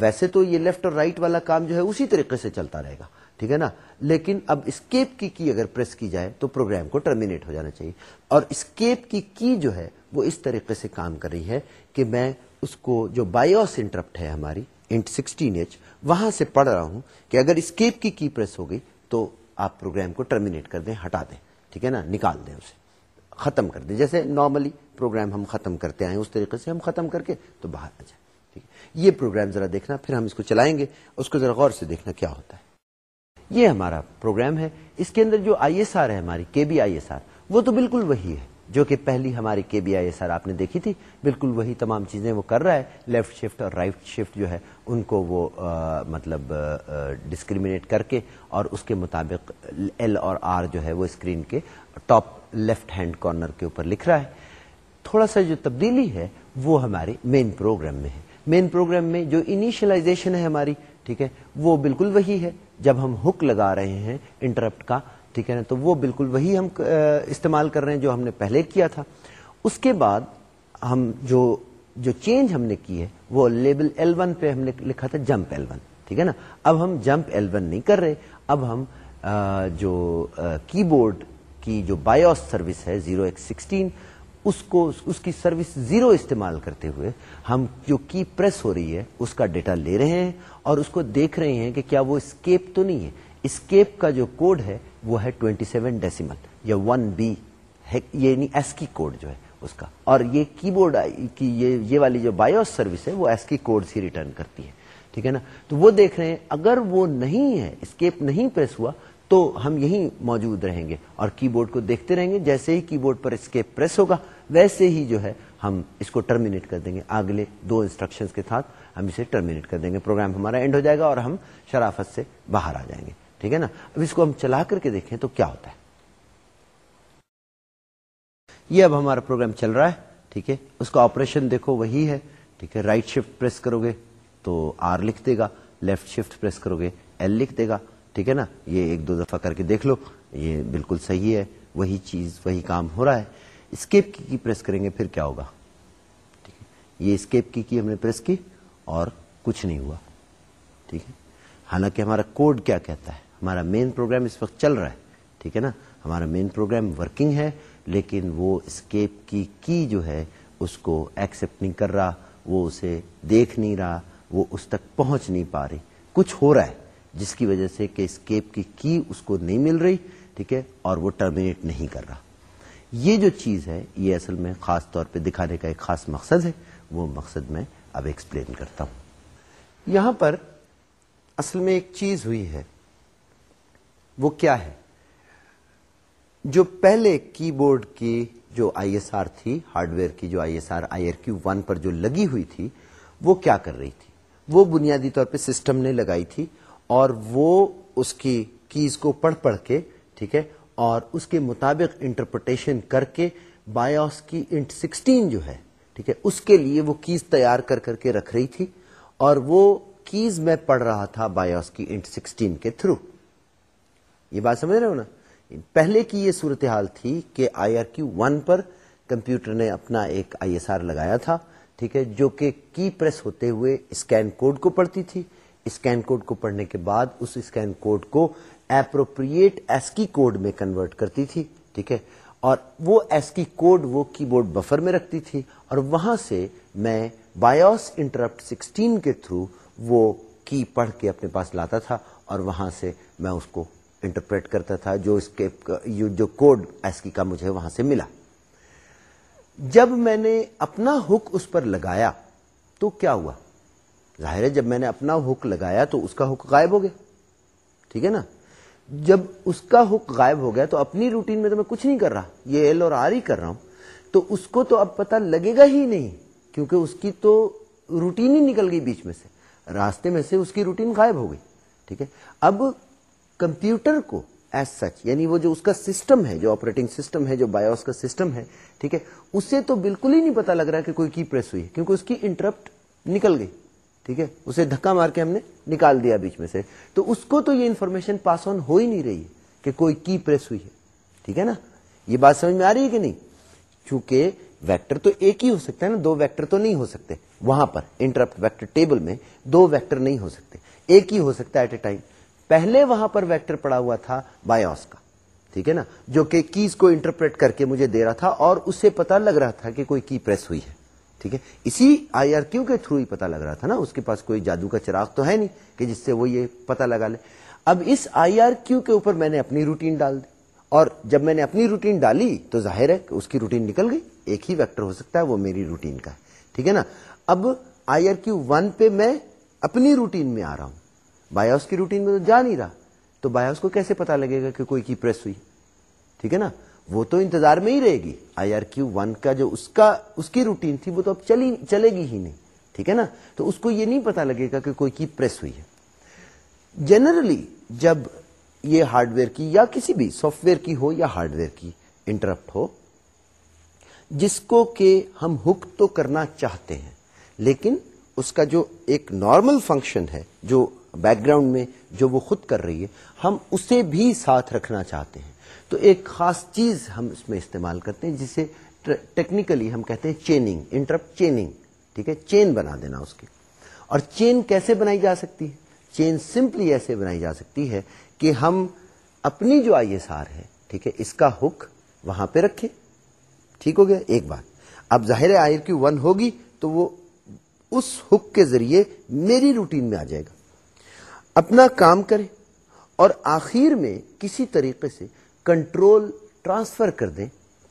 ویسے تو یہ لیفٹ اور رائٹ والا کام جو ہے اسی طریقے سے چلتا رہے گا، ٹھیک ہے نا؟ لیکن اب اسکیپ کی کی اگر پریس کی جائے تو پروگرام کو ٹرمینیٹ ہو جانا چاہیے۔ اور اسکیپ کی کی جو ہے وہ اس طریقے سے کام کر رہی ہے کہ میں اس کو جو بایوس انٹرپٹ ہے ہماری انٹ سکسٹین ایچ وہاں سے پڑھ رہا ہوں کہ اگر اسکیپ کی کی پریس ہو گئی تو آپ پروگرام کو ٹرمینیٹ کر دیں، ہٹا دیں، ٹھیک ہے نا، نکال دیں اسے، ختم کر دیں، جیسے نارملی پروگرام ہم ختم کرتے ہیں اس طریقے سے ہم ختم کر کے تو باہر آ جائیں، ٹھیک ہے، یہ پروگرام ذرا دیکھنا، پھر ہم اس کو چلائیں گے، اس کو ذرا غور سے دیکھنا کیا ہوتا ہے، یہ ہمارا پروگرام ہے، اس کے اندر جو آئی ایس آر ہے ہماری کے بی آئی ایس آر وہ تو بالکل وہی ہے جو کہ پہلی ہماری کے بی آئی ایس آر آپ نے دیکھی تھی بالکل وہی تمام چیزیں وہ کر رہا ہے۔ لیفٹ شفٹ اور رائٹ شفٹ جو ہے ان کو وہ آ, مطلب ڈسکریمنیٹ کر کے اور اس کے مطابق ایل اور آر جو ہے وہ اسکرین کے ٹاپ لیفٹ ہینڈ کارنر کے اوپر لکھ رہا ہے۔ تھوڑا سا جو تبدیلی ہے وہ ہمارے مین پروگرام میں ہے۔ مین پروگرام میں جو انیشلائزیشن ہے ہماری ٹھیک ہے وہ بالکل وہی ہے۔ جب ہم ہک لگا رہے ہیں انٹرپٹ کا ٹھیک ہے نا؟ تو وہ بالکل وہی ہم استعمال کر رہے ہیں جو ہم نے پہلے کیا تھا۔ اس کے بعد ہم جو جو چینج ہم نے کی ہے، وہ لیبل ایل ون پہ ہم نے لکھا تھا جمپ ایل ون ٹھیک ہے نا؟ اب ہم جمپ ایل ون نہیں کر رہے۔ اب ہم جو کی بورڈ کی جو بایوس سروس ہے زیرو ایکس سکسٹین، اس کو، اس کی سروس زیرو استعمال کرتے ہوئے ہم جو کی پریس ہو رہی ہے، اس کا ڈیٹا لے رہے ہیں اور اس کو دیکھ رہے ہیں کہ کیا وہ اسکیپ تو نہیں ہے۔ اسکیپ کا جو کوڈ ہے وہ ہے 27 ڈیسیمل، یا 1 بی یعنی ایس کی کوڈ جو ہے اس کا۔ اور یہ کی بورڈ کی یہ یہ والی جو بایوس سروس ہے وہ ایس کی کوڈ ہی ریٹرن کرتی ہے۔ ٹھیک ہے نا؟ تو وہ دیکھ رہے ہیں، اگر وہ نہیں ہے، اسکیپ نہیں پریس ہوا، تو ہم یہیں موجود رہیں گے اور کی بورڈ کو دیکھتے رہیں گے۔ جیسے ہی کی بورڈ پر اسکیپ پریس ہوگا، ویسے ہی جو ہے ہم اس کو ٹرمینیٹ کر دیں گے۔ اگلے دو انسٹرکشنز کے ساتھ ہم اسے ٹرمینیٹ کر دیں گے۔ پروگرام ہمارا اینڈ ہو جائے گا اور ہم شرافت سے باہر آ جائیں گے۔ ٹھیک ہے نا؟ اب اس کو ہم چلا کر کے دیکھیں تو کیا ہوتا ہے؟ یہ اب ہمارا پروگرام چل رہا ہے، ٹھیک ہے؟ اس کا آپریشن دیکھو، وہی ہے، ٹھیک ہے؟ رائٹ شفٹ پریس کرو گے تو آر لکھ دے گا لیفٹ شفٹ پریس کرو گے ایل لکھ دے گا، ٹھیک ہے نا؟ یہ ایک دو دفعہ کر کے دیکھ لو، یہ بالکل صحیح ہے، وہی چیز، وہی کام ہو رہا ہے۔ اسکیپ کی کی پریس کریں گے، پھر کیا ہوگا؟ ٹھیک ہے؟ یہ اسکیپ کی کی ہم نے پریس کی اور کچھ نہیں ہوا، ٹھیک ہے؟ حالانکہ ہمارا کوڈ کیا کہتا ہے؟ ہمارا مین پروگرام اس وقت چل رہا ہے، ٹھیک ہے نا؟ ہمارا مین پروگرام ورکنگ ہے، لیکن وہ اسکیپ کی کی جو ہے، اس کو ایکسپٹ نہیں کر رہا، وہ اسے دیکھ نہیں رہا، وہ اس تک پہنچ نہیں پا رہی۔ کچھ ہو رہا ہے، جس کی وجہ سے کہ اسکیپ کی کی اس کو نہیں مل رہی، ٹھیک ہے؟ اور وہ ٹرمینیٹ نہیں کر رہا۔ یہ جو چیز ہے، یہ اصل میں خاص طور پہ دکھانے کا ایک خاص مقصد ہے، وہ مقصد میں اب ایکسپلین کرتا ہوں۔ یہاں پر اصل میں ایک چیز ہوئی ہے۔ وہ کیا ہے؟ جو پہلے کی بورڈ کی جو آئی ایس آر تھی ہارڈ ویئر کی جو I S R I R Q one پر جو لگی ہوئی تھی، وہ کیا کر رہی تھی؟ وہ بنیادی طور پہ سسٹم نے لگائی تھی اور وہ اس کی کیز کو پڑھ پڑھ کے، ٹھیک ہے، اور اس کے مطابق انٹرپریٹیشن کر کے بایوس کی انٹ سکسٹین جو ہے، ٹھیک ہے، اس کے لیے وہ کیز تیار کر کر کے رکھ رہی تھی اور وہ کیز میں پڑھ رہا تھا بایوس کی انٹ سکسٹین کے تھرو یہ بات سمجھ رہے ہو نا؟ پہلے کی یہ صورتحال تھی کہ آئی آر کیو ون پر کمپیوٹر نے اپنا ایک آئی ایس آر لگایا تھا، ٹھیک ہے، جو کہ کی پریس ہوتے ہوئے اسکین کوڈ کو پڑھتی تھی۔ اسکین کوڈ کو پڑھنے کے بعد اس اسکین کوڈ کو اپروپریٹ ایس کی کوڈ میں کنورٹ کرتی تھی، ٹھیک ہے۔ اور وہ ایس کی کوڈ وہ کی بورڈ بفر میں رکھتی تھی۔ اور وہاں سے میں بایوس انٹرپٹ سکسٹین کے تھرو وہ کی پڑھ کے اپنے پاس لاتا تھا اور وہاں سے میں اس کو انٹرپریٹ کرتا تھا، جو اس کے جو کوڈ ایس کی کا مجھے وہاں سے ملا۔ جب میں نے اپنا ہک اس پر لگایا تو کیا ہوا؟ ظاہر ہے جب میں نے اپنا ہک لگایا تو اس کا ہک غائب ہو گیا۔ ٹھیک ہے نا؟ جب اس کا ہک غائب ہو گیا تو اپنی روٹین میں تو میں کچھ نہیں کر رہا۔ یہ ایل اور آر ہی کر رہا ہوں۔ تو اس کو تو اب پتا لگے گا ہی نہیں، کیونکہ اس کی تو روٹین ہی نکل گئی بیچ میں سے۔ راستے میں سے اس کی روٹین غائب ہو گئی۔ ٹھیک ہے؟ اب کمپیوٹر کو ایز سچ یعنی وہ جو اس کا سسٹم ہے، جو آپریٹنگ سسٹم ہے، جو بایوس کا سسٹم ہے، ٹھیک ہے، اسے تو بالکل ہی نہیں پتا لگ رہا کہ کوئی کی پریس ہوئی ہے، کیونکہ اس کی انٹرپٹ نکل گئی، ٹھیک ہے، اسے دھکا مار کے ہم نے نکال دیا بیچ میں سے۔ تو اس کو تو یہ انفارمیشن پاس آن ہو ہی نہیں رہی ہے کہ کوئی کی پریس ہوئی ہے، ٹھیک ہے نا؟ یہ بات سمجھ میں آ رہی ہے کہ نہیں؟ چونکہ ویکٹر تو ایک ہی ہو سکتا ہے نا، دو ویکٹر تو نہیں ہو سکتے۔ وہاں پر انٹرپٹ ویکٹر ٹیبل میں دو ویکٹر نہیں ہو سکتے۔ ایک ہی ہو سکتا ہے ایٹ اے ٹائم پہلے وہاں پر ویکٹر پڑا ہوا تھا بایوس کا، ٹھیک ہے نا؟ جو کہ کیز کو انٹرپریٹ کر کے مجھے دے رہا تھا اور اس سے پتا لگ رہا تھا کہ کوئی کی پریس ہوئی ہے، ٹھیک ہے؟ اسی آئی آر کیو کے تھرو ہی پتا لگ رہا تھا نا، اس کے پاس کوئی جادو کا چراغ تو ہے نہیں کہ جس سے وہ یہ پتا لگا لے۔ اب اس آئی آر کیو کے اوپر میں نے اپنی روٹین ڈال دی، اور جب میں نے اپنی روٹین ڈالی تو ظاہر ہے کہ اس کی روٹین نکل گئی۔ ایک ہی ویکٹر ہو سکتا ہے، وہ میری روٹین کا ہے، ٹھیک ہے نا؟ اب آئی آر کیو ون پہ میں اپنی روٹین میں آ رہا ہوں۔ بایوس کی روٹین میں تو جا نہیں رہا۔ تو بایوس کو کیسے پتا لگے گا کہ کوئی کی پریس ہوئی؟ ٹھیک ہے نا؟ وہ تو انتظار میں ہی رہے گی۔ آئی آر کیو ون کا جو اس کا، اس کی روٹین تھی وہ تو اب چلی، چلے گی ہی نہیں۔ ٹھیک ہے نا؟ تو اس کو یہ نہیں پتا لگے گا کہ کوئی کی پریس ہوئی ہے۔ جنرلی جب یہ ہارڈ ویئر کی یا کسی بھی سافٹ ویئر کی ہو یا ہارڈ ویئر کی انٹرپٹ ہو، جس کو کہ ہم ہک تو کرنا چاہتے ہیں، لیکن اس کا جو ایک نارمل فنکشن ہے، جو بیک گراؤنڈ میں جو وہ خود کر رہی ہے، ہم اسے بھی ساتھ رکھنا چاہتے ہیں۔ تو ایک خاص چیز ہم اس میں استعمال کرتے ہیں، جسے ٹیکنیکلی ہم کہتے ہیں چیننگ انٹرپٹ چیننگ ٹھیک ہے؟ چین بنا دینا اس کی اور چین کیسے بنائی جا سکتی ہے؟ چین سمپلی ایسے بنائی جا سکتی ہے کہ ہم اپنی جو آئی ایس آر ہے، ٹھیک ہے، اس کا ہک وہاں پہ رکھے ٹھیک ہو گیا؟ ایک بات۔ اب ظاہر آئر کی ون ہوگی تو وہ اس ہک کے ذریعے میری روٹین میں آ جائے گا۔ اپنا کام کرے اور آخر میں کسی طریقے سے کنٹرول ٹرانسفر کر دیں،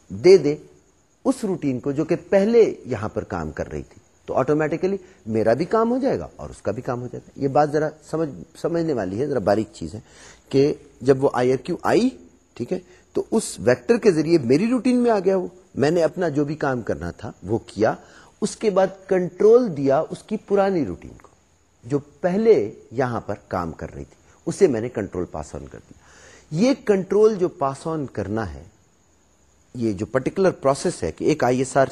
دے دیں اس روٹین کو جو کہ پہلے یہاں پر کام کر رہی تھی۔ تو آٹومیٹیکلی میرا بھی کام ہو جائے گا اور اس کا بھی کام ہو جائے گا۔ یہ بات ذرا سمجھ، سمجھنے والی ہے، ذرا باریک چیز ہے کہ جب وہ آئی کیو آئی، ٹھیک ہے، تو اس ویکٹر کے ذریعے میری روٹین میں آ گیا وہ۔ میں نے اپنا جو بھی کام کرنا تھا وہ کیا، اس کے بعد کنٹرول دیا اس کی پرانی روٹین کو۔ جو پہلے یہاں پر کام کر رہی تھی، اسے میں نے کنٹرول پاس آن کر دیا۔ یہ کنٹرول جو پاس آن کرنا ہے، یہ جو پرٹیکولر پروسیس ہے کہ ایک آئی ایس آر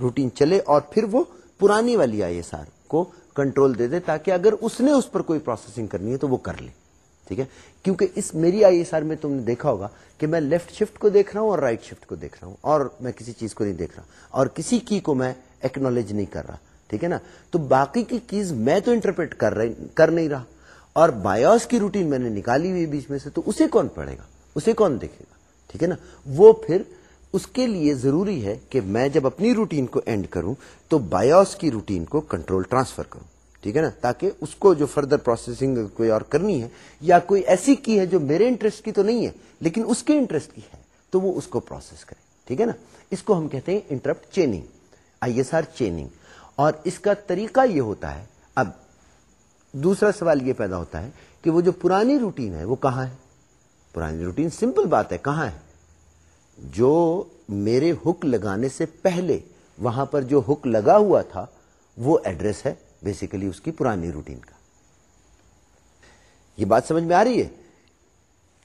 روٹین چلے اور پھر وہ پرانی والی آئی ایس آر کو کنٹرول دے دے تاکہ اگر اس نے اس پر کوئی پروسیسنگ کرنی ہے تو وہ کر لے۔ ٹھیک ہے؟ کیونکہ اس میری آئی ایس آر میں تم نے دیکھا ہوگا کہ میں لیفٹ شفٹ کو دیکھ رہا ہوں اور رائٹ شفٹ کو دیکھ رہا ہوں اور میں کسی چیز کو نہیں دیکھ رہا۔ اور کسی کی کو میں ایکنالج نہیں کر رہا۔ ٹھیک ہے نا؟ تو باقی کی چیز میں تو انٹرپریٹ کر کر نہیں رہا۔ اور بایوس کی روٹین میں نے نکالی ہوئی بیچ میں سے، تو اسے کون پڑھے گا؟ اسے کون دیکھے گا؟ ٹھیک ہے نا؟ وہ پھر اس کے لیے ضروری ہے کہ میں جب اپنی روٹین کو اینڈ کروں، تو بایوس کی روٹین کو کنٹرول ٹرانسفر کروں۔ ٹھیک ہے نا؟ تاکہ اس کو جو فردر پروسیسنگ کوئی اور کرنی ہے، یا کوئی ایسی کی ہے جو میرے انٹرسٹ کی تو نہیں ہے، لیکن اس کے انٹرسٹ کی ہے، تو وہ اس کو پروسیس کرے۔ ٹھیک ہے نا؟ اس کو ہم کہتے ہیں interrupt chaining I S R chaining اور اس کا طریقہ یہ ہوتا ہے، اب دوسرا سوال یہ پیدا ہوتا ہے کہ وہ جو پرانی روٹین ہے، وہ کہاں ہے؟ پرانی روٹین سمپل بات ہے، کہاں ہے؟ جو میرے ہک لگانے سے پہلے وہاں پر جو ہک لگا ہوا تھا، وہ ایڈریس ہے بیسیکلی اس کی پرانی روٹین کا۔ یہ بات سمجھ میں آ رہی ہے؟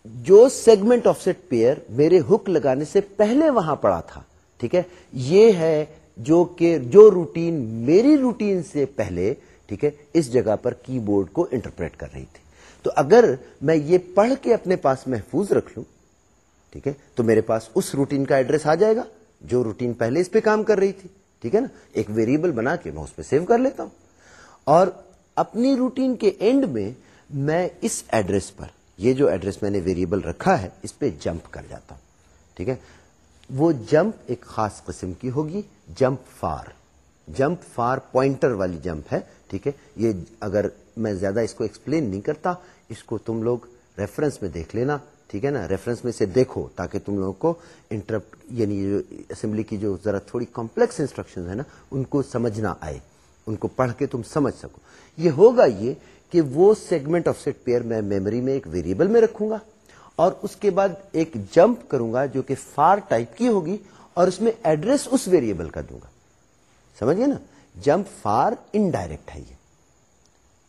جو سیگمنٹ آف سیٹ پیئر میرے ہک لگانے سے پہلے وہاں پڑا تھا، ٹھیک ہے؟ یہ ہے جو کہ جو روٹین میری روٹین سے پہلے، ٹھیک ہے، اس جگہ پر کی بورڈ کو انٹرپریٹ کر رہی تھی۔ تو اگر میں یہ پڑھ کے اپنے پاس محفوظ رکھ لوں، ٹھیک ہے، تو میرے پاس اس روٹین کا ایڈریس آ جائے گا جو روٹین پہلے اس پہ کام کر رہی تھی۔ ٹھیک ہے نا؟ ایک ویریبل بنا کے میں اس پہ سیو کر لیتا ہوں۔ اور اپنی روٹین کے اینڈ میں میں اس ایڈریس پر، یہ جو ایڈریس میں نے ویریبل رکھا ہے، اس پہ جمپ کر جاتا ہوں۔ ٹھیک ہے؟ وہ جمپ ایک خاص قسم کی ہوگی۔ Jump far jump far pointer والی جمپ ہے، ٹھیک ہے؟ یہ اگر میں زیادہ اس کو ایکسپلین نہیں کرتا، اس کو تم لوگ ریفرنس میں دیکھ لینا، ٹھیک ہے نا؟ ریفرنس میں سے دیکھو تاکہ تم لوگوں کو انٹرپٹ یعنی اسمبلی کی جو ذرا تھوڑی کمپلیکس انسٹرکشن ہے نا، ان کو سمجھنا آئے، ان کو پڑھ کے تم سمجھ سکو۔ یہ ہوگا یہ کہ وہ سیگمنٹ آف سیٹ پیئر میں میموری میں ایک ویریبل میں رکھوں گا اور اس کے بعد ایک جمپ کروں گا جو کہ فار ٹائپ کی ہوگی اور اس میں ایڈریس اس ویریبل کا دوں گا۔ سمجھ گئے نا؟ جمپ فار انڈائریکٹ ہے یہ۔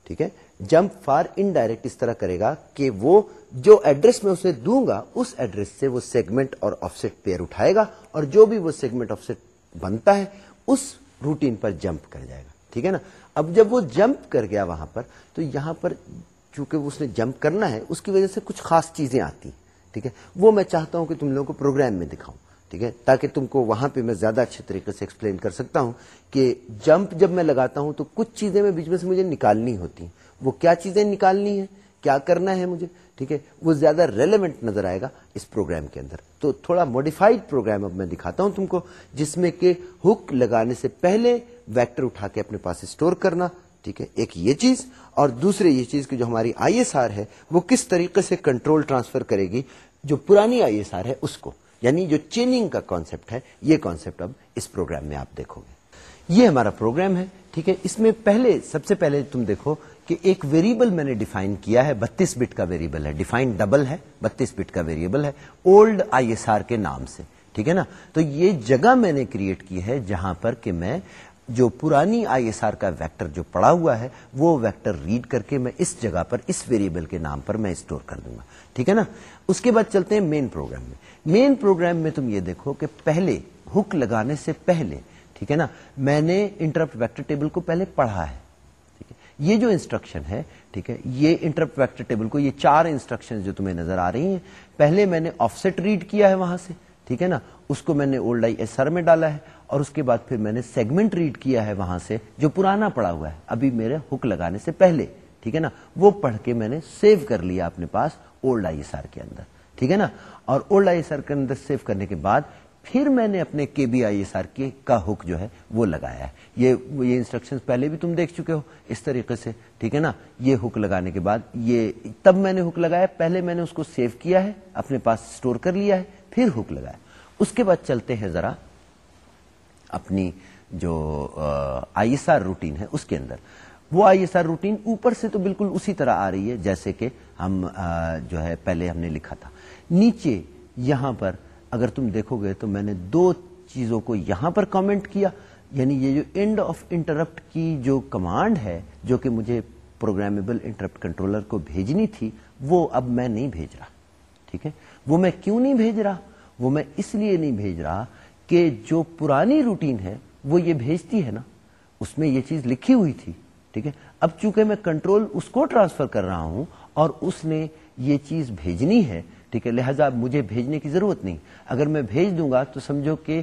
ٹھیک ہے؟ جمپ فار انڈائریکٹ اس طرح کرے گا کہ وہ جو ایڈریس میں اسے دوں گا، اس ایڈریس سے وہ سیگمنٹ اور آف سیٹ پیئر اٹھائے گا اور جو بھی وہ سیگمنٹ آف سیٹ بنتا ہے، اس روٹین پر جمپ کر جائے گا۔ ٹھیک ہے نا؟ اب جب وہ جمپ کر گیا وہاں پر، تو یہاں پر چونکہ اس نے جمپ کرنا ہے، اس کی وجہ سے کچھ خاص چیزیں آتی۔ ہیں ٹھیک ہے؟ وہ میں چاہتا ہوں کہ تم لوگوں کو پروگرام میں دکھاؤں۔ ٹھیک ہے؟ تاکہ تم کو وہاں پہ میں زیادہ اچھے طریقے سے ایکسپلین کر سکتا ہوں کہ جمپ جب میں لگاتا ہوں تو کچھ چیزیں میں بیچ میں سے مجھے نکالنی ہوتی ہیں۔ وہ کیا چیزیں نکالنی ہیں؟ کیا کرنا ہے مجھے؟ ٹھیک ہے؟ وہ زیادہ ریلیونٹ نظر آئے گا اس پروگرام کے اندر۔ تو تھوڑا موڈیفائڈ پروگرام اب میں دکھاتا ہوں تم کو، جس میں کہ ہک لگانے سے پہلے ویکٹر اٹھا کے اپنے پاس اسٹور کرنا، ٹھیک ہے؟ ایک یہ چیز، اور دوسرے یہ چیز کہ جو ہماری آئی ایس آر ہے، وہ کس طریقے سے کنٹرول ٹرانسفر کرے گی، جو پرانی آئی ایس آر ہے، اس کو۔ یعنی جو چیننگ کا کانسیپٹ ہے، یہ کانسیپٹ اب اس پروگرام میں آپ دیکھو گے۔ یہ ہمارا پروگرام ہے، ٹھیک ہے؟ اس میں پہلے، سب سے پہلے تم دیکھو کہ ایک ویریبل میں نے ڈیفائن کیا ہے، بتیس بٹ کا ویریبل ہے۔ ڈیفائن ڈبل ہے، بتیس بٹ کا ویریبل ہے اولڈ آئی ایس آر کے نام سے، ٹھیک ہے نا؟ تو یہ جگہ میں نے کریٹ کی ہے جہاں پر کہ میں جو پرانی آئی ایس آر کا ویکٹر جو پڑا ہوا ہے، وہ ویکٹر ریڈ کر کے میں اس جگہ پر، اس ویریبل کے نام پر میں اسٹور کر دوں گا۔ ٹھیک ہے نا؟ اس کے بعد چلتے ہیں مین پروگرام میں۔ مین پروگرام میں تم یہ دیکھو کہ پہلے، ہک لگانے سے پہلے، ٹھیک ہے نا، میں نے انٹرپٹ ویکٹر ٹیبل کو پہلے پڑھا ہے یہ جو انسٹرکشن ہے، ٹھیک ہے، یہ انٹرپٹ ویکٹر ٹیبل کو، یہ چار انسٹرکشن جو تمہیں نظر آ رہی ہیں، پہلے میں نے آف سیٹ ریڈ کیا ہے وہاں سے، ٹھیک ہے نا، اس کو میں نے اولڈ آئی ایس آر میں ڈالا ہے، اور اس کے بعد پھر میں نے سیگمنٹ ریڈ کیا ہے وہاں سے، جو پرانا پڑا ہوا ہے، ابھی میرے ہک لگانے سے پہلے، ٹھیک ہے نا، وہ پڑھ کے میں نے سیو کر لیا اپنے پاس اولڈ آئی ایس آر کے اندر، ٹھیک ہے نا۔ اور اولڈ آئی ایس آر کے اندر سیو کرنے کے بعد پھر میں نے اپنے کے بی آئی ایس آر کے کا ہک جو ہے وہ لگایا ہے۔ یہ یہ انسٹرکشن پہلے بھی تم دیکھ چکے ہو اس طریقے سے، ٹھیک ہے نا؟ یہ ہک لگانے کے بعد یہ تب میں نے ہک لگایا، پہلے میں نے اس کو سیو کیا ہے، اپنے پاس اسٹور کر لیا ہے، پھر ہک لگایا۔ اس کے بعد چلتے ہیں ذرا اپنی جو آئی ایس آر روٹین ہے اس کے اندر۔ وہ آئی ایس آر روٹین اوپر سے تو بالکل اسی طرح آ رہی ہے، جیسے کہ ہم جو ہے پہلے ہم نے لکھا تھا۔ نیچے یہاں پر اگر تم دیکھو گے تو میں نے دو چیزوں کو یہاں پر کامنٹ کیا یعنی یہ جو اینڈ آف انٹرپٹ کی جو کمانڈ ہے، جو کہ مجھے پروگرامیبل انٹرپٹ کنٹرولر کو بھیجنی تھی، وہ اب میں نہیں بھیج رہا، ٹھیک ہے؟ وہ میں کیوں نہیں بھیج رہا؟ وہ میں اس لیے نہیں بھیج رہا کہ جو پرانی روٹین ہے، وہ یہ بھیجتی ہے نا، اس میں یہ چیز لکھی ہوئی تھی، ٹھیک ہے؟ اب چونکہ میں کنٹرول اس کو ٹرانسفر کر رہا ہوں اور اس نے یہ چیز بھیجنی ہے ٹھیک ہے، لہٰذا مجھے بھیجنے کی ضرورت نہیں۔ اگر میں بھیج دوں گا تو سمجھو کہ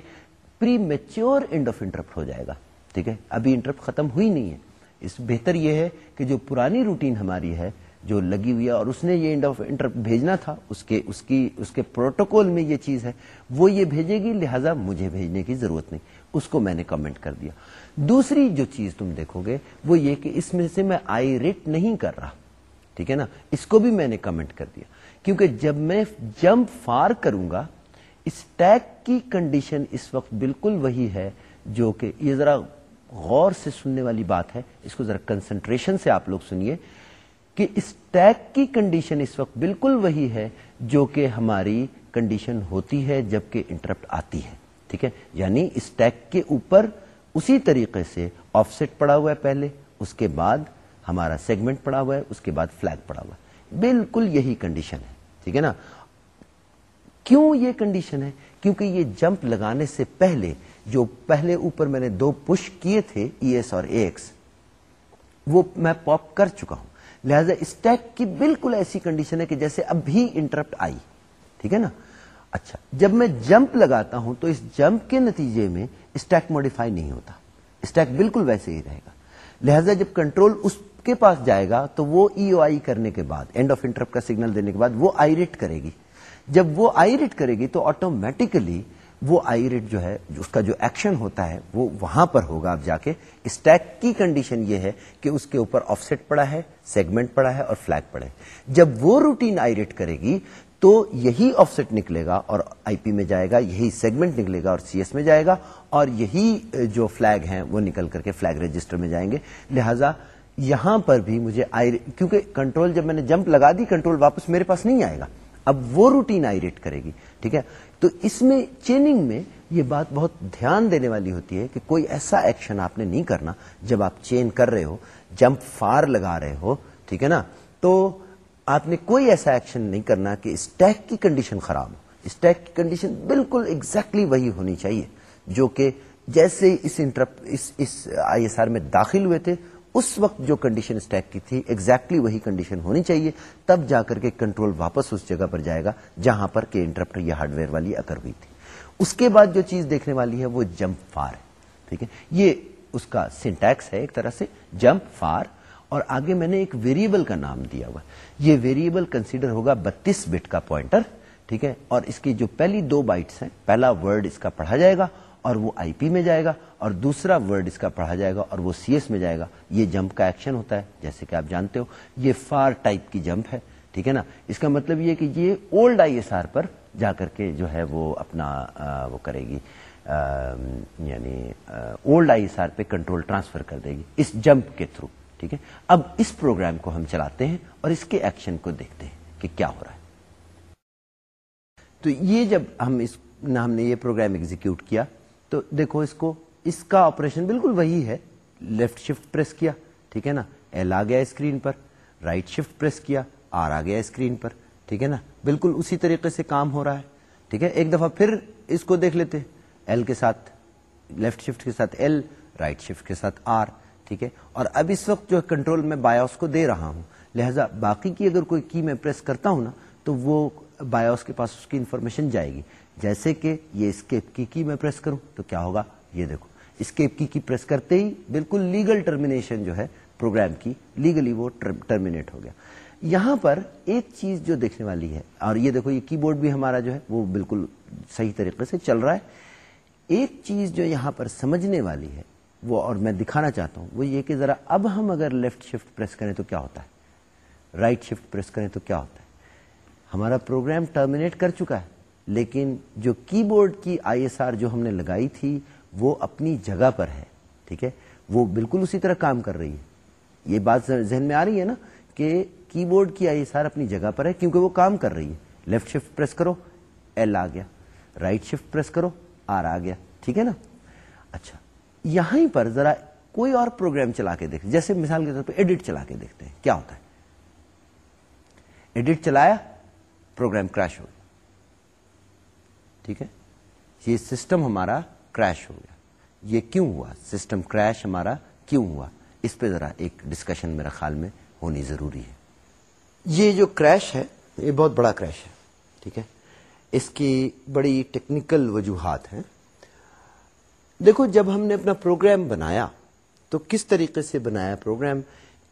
premature end of interrupt ہو جائے گا۔ ٹھیک ہے، ابھی انٹرپٹ ختم ہوئی نہیں ہے۔ اس بہتر یہ ہے کہ جو پرانی روٹین ہماری ہے، جو لگی ہوئی ہے اور اس نے یہ اینڈ آف انٹر بھیجنا تھا، اس کے، اس کی، اس کے پروٹوکول میں یہ چیز ہے، وہ یہ بھیجے گی، لہذا مجھے بھیجنے کی ضرورت نہیں۔ اس کو میں نے کمنٹ کر دیا۔ دوسری جو چیز تم دیکھو گے، وہ یہ کہ اس میں سے میں آئی ریٹ نہیں کر رہا۔ ٹھیک ہے نا؟ اس کو بھی میں نے کمنٹ کر دیا۔ کیونکہ جب میں جمپ فار کروں گا اسٹیک کی کنڈیشن اس وقت بالکل وہی ہے جو کہ یہ ذرا غور سے سننے والی بات ہے۔ اس کو ذرا کنسنٹریشن سے آپ لوگ سنیے کہ اسٹیک کی کنڈیشن اس وقت بالکل وہی ہے جو کہ ہماری کنڈیشن ہوتی ہے جبکہ انٹرپٹ آتی ہے۔ ٹھیک ہے؟ یعنی اسٹیک کے اوپر اسی طریقے سے آف سیٹ پڑا ہوا ہے پہلے، اس کے بعد ہمارا سیگمنٹ پڑا ہوا ہے، اس کے بعد فلیگ پڑا ہوا ہے۔ بالکل یہی کنڈیشن ہے، ٹھیک ہے نا؟ کیوں یہ کنڈیشن ہے؟ کیونکہ یہ جمپ لگانے سے پہلے، جو پہلے اوپر میں نے دو پش کیے تھے ای ایس اور اے ایکس وہ میں پاپ کر چکا ہوں۔ لہذا اسٹیک کی بالکل ایسی کنڈیشن ہے کہ جیسے اب بھی انٹرپٹ آئی، ٹھیک ہے نا؟ اچھا جب میں جمپ لگاتا ہوں تو اس جمپ کے نتیجے میں اسٹیک ماڈیفائی نہیں ہوتا۔ اسٹیک بالکل ویسے ہی رہے گا۔ لہذا جب کنٹرول اس کے پاس جائے گا تو وہ ای او آئی کرنے کے بعد اینڈ آف انٹرپٹ کا سگنل دینے کے بعد وہ آئی ریٹ کرے گی۔ جب وہ آئی ریٹ کرے گی تو آٹومیٹیکلی وہ آئی ریٹ جو ہے اس کا جو ایکشن ہوتا ہے، وہ وہاں پر ہوگا اب جا کے۔ اسٹیک کی کنڈیشن یہ ہے کہ اس کے اوپر آف سیٹ پڑا ہے سیگمنٹ پڑا ہے اور فلیگ پڑا ہے۔ جب وہ روٹین آئی ریٹ کرے گی تو یہی آف سیٹ نکلے گا اور آئی پی میں جائے گا، یہی سیگمنٹ نکلے گا اور سی ایس میں جائے گا اور یہی جو فلیگ ہیں وہ نکل کر کے فلیگ رجسٹر میں جائیں گے۔ لہذا یہاں پر بھی مجھے آئی کیونکہ کنٹرول جب میں نے جمپ لگا دی کنٹرول واپس میرے پاس نہیں آئے گا۔ اب وہ روٹین آئی ریٹ کرے گی، ٹھیک ہے؟ تو اس میں چیننگ میں یہ بات بہت دھیان دینے والی ہوتی ہے کہ کوئی ایسا ایکشن آپ نے نہیں کرنا جب آپ چین کر رہے ہو جمپ فار لگا رہے ہو، ٹھیک ہے نا؟ تو آپ نے کوئی ایسا ایکشن نہیں کرنا کہ اسٹیک کی کنڈیشن خراب ہو۔ اسٹیک کی کنڈیشن بالکل ایگزیکٹلی exactly وہی ہونی چاہیے، جو کہ جیسے اس انٹرپٹ اس اس آئی ایس آر میں داخل ہوئے تھے اس وقت جو کنڈیشن اسٹیک کی تھی ایگزیکٹلی exactly وہی کنڈیشن ہونی چاہیے، تب جا کر کے کنٹرول واپس اس جگہ پر جائے گا جہاں پر کہ انٹرپٹ یا ہارڈ ویئر والی اکر ہوئی تھی۔ اس کے بعد جو چیز دیکھنے والی ہے وہ جمپ فار ہے، ٹھیک ہے؟ یہ اس کا سنٹیکس ہے ایک طرح سے جمپ فار اور آگے میں نے ایک ویریبل کا نام دیا ہوا۔ یہ ویریبل کنسیڈر ہوگا بتیس بٹ کا پوائنٹر ٹھیک ہے؟ اور اس کی جو پہلی دو بائٹس ہیں، پہلا ورڈ اس کا پڑھا جائے گا اور وہ آئی پی میں جائے گا اور دوسرا ورڈ اس کا پڑھا جائے گا اور وہ سی ایس میں جائے گا۔ یہ جمپ کا ایکشن ہوتا ہے، جیسے کہ آپ جانتے ہو، یہ فار ٹائپ کی جمپ ہے، ٹھیک ہے نا؟ اس کا مطلب یہ کہ یہ اولڈ آئی ایس آر پر جا کر کے جو ہے وہ اپنا وہ کرے گی۔ یعنی اولڈ آئی ایس آر پہ کنٹرول ٹرانسفر کر دے گی اس جمپ کے تھرو، ٹھیک ہے؟ اب اس پروگرام کو ہم چلاتے ہیں اور اس کے ایکشن کو دیکھتے ہیں کہ کیا ہو رہا ہے۔ تو یہ جب ہم اس ہم نے یہ پروگرام ایگزیکیوٹ کیا تو دیکھو اس کو، اس کا آپریشن بالکل وہی ہے۔ لیفٹ شفٹ پریس کیا، ٹھیک ہے نا؟ ایل آ گیا اسکرین پر رائٹ شفٹ پریس کیا آر آ گیا اسکرین پر، ٹھیک ہے نا؟ بالکل اسی طریقے سے کام ہو رہا ہے، ٹھیک ہے؟ ایک دفعہ پھر اس کو دیکھ لیتے ایل کے ساتھ لیفٹ شفٹ کے ساتھ ایل رائٹ شفٹ کے ساتھ آر ٹھیک ہے؟ اور اب اس وقت جو کنٹرول میں بایوس کو دے رہا ہوں۔ لہذا باقی کی اگر کوئی کی میں پریس کرتا ہوں نا، تو وہ بایوس کے پاس اس کی انفارمیشن جائے گی۔ جیسے کہ یہ اسکیپ کی کی میں پریس کروں تو کیا ہوگا؟ یہ دیکھو اسکیپ کی کی پریس کرتے ہی بالکل لیگل ٹرمینیشن جو ہے، پروگرام کی لیگلی وہ ٹرمینیٹ ہو گیا۔ یہاں پر ایک چیز جو دیکھنے والی ہے، اور یہ دیکھو، یہ کی بورڈ بھی ہمارا جو ہے، وہ بالکل صحیح طریقے سے چل رہا ہے۔ ایک چیز جو یہاں پر سمجھنے والی ہے، وہ اور میں دکھانا چاہتا ہوں، وہ یہ کہ ذرا اب ہم اگر لیفٹ شفٹ پریس کریں تو کیا ہوتا ہے؟ رائٹ شفٹ پریس کریں تو کیا ہوتا ہے؟ ہمارا پروگرام ٹرمینیٹ کر چکا ہے۔ لیکن جو کی بورڈ کی آئی ایس آر جو ہم نے لگائی تھی، وہ اپنی جگہ پر ہے، ٹھیک ہے؟ وہ بالکل اسی طرح کام کر رہی ہے۔ یہ بات ذہن میں آ رہی ہے نا کہ کی بورڈ کی آئی ایس آر اپنی جگہ پر ہے کیونکہ وہ کام کر رہی ہے۔ لیفٹ شفٹ پریس کرو، ایل آ گیا۔ رائٹ شفٹ پریس کرو، آر آ گیا۔ ٹھیک ہے نا؟ اچھا یہاں پر ذرا کوئی اور پروگرام چلا کے دیکھ، جیسے مثال کے طور پہ ایڈٹ چلا کے دیکھتے ہیں۔ کیا ہوتا ہے؟ ایڈٹ چلایا، پروگرام کریش ہو گیا۔ ٹھیک ہے؟ یہ سسٹم ہمارا کریش ہو گیا۔ یہ کیوں ہوا؟ سسٹم کریش ہمارا کیوں ہوا؟ اس پہ ذرا ایک ڈسکشن میرا خیال میں ہونی ضروری ہے۔ یہ جو کریش ہے، یہ بہت بڑا کریش ہے، ٹھیک ہے؟ اس کی بڑی ٹیکنیکل وجوہات ہیں۔ دیکھو، جب ہم نے اپنا پروگرام بنایا، تو کس طریقے سے بنایا پروگرام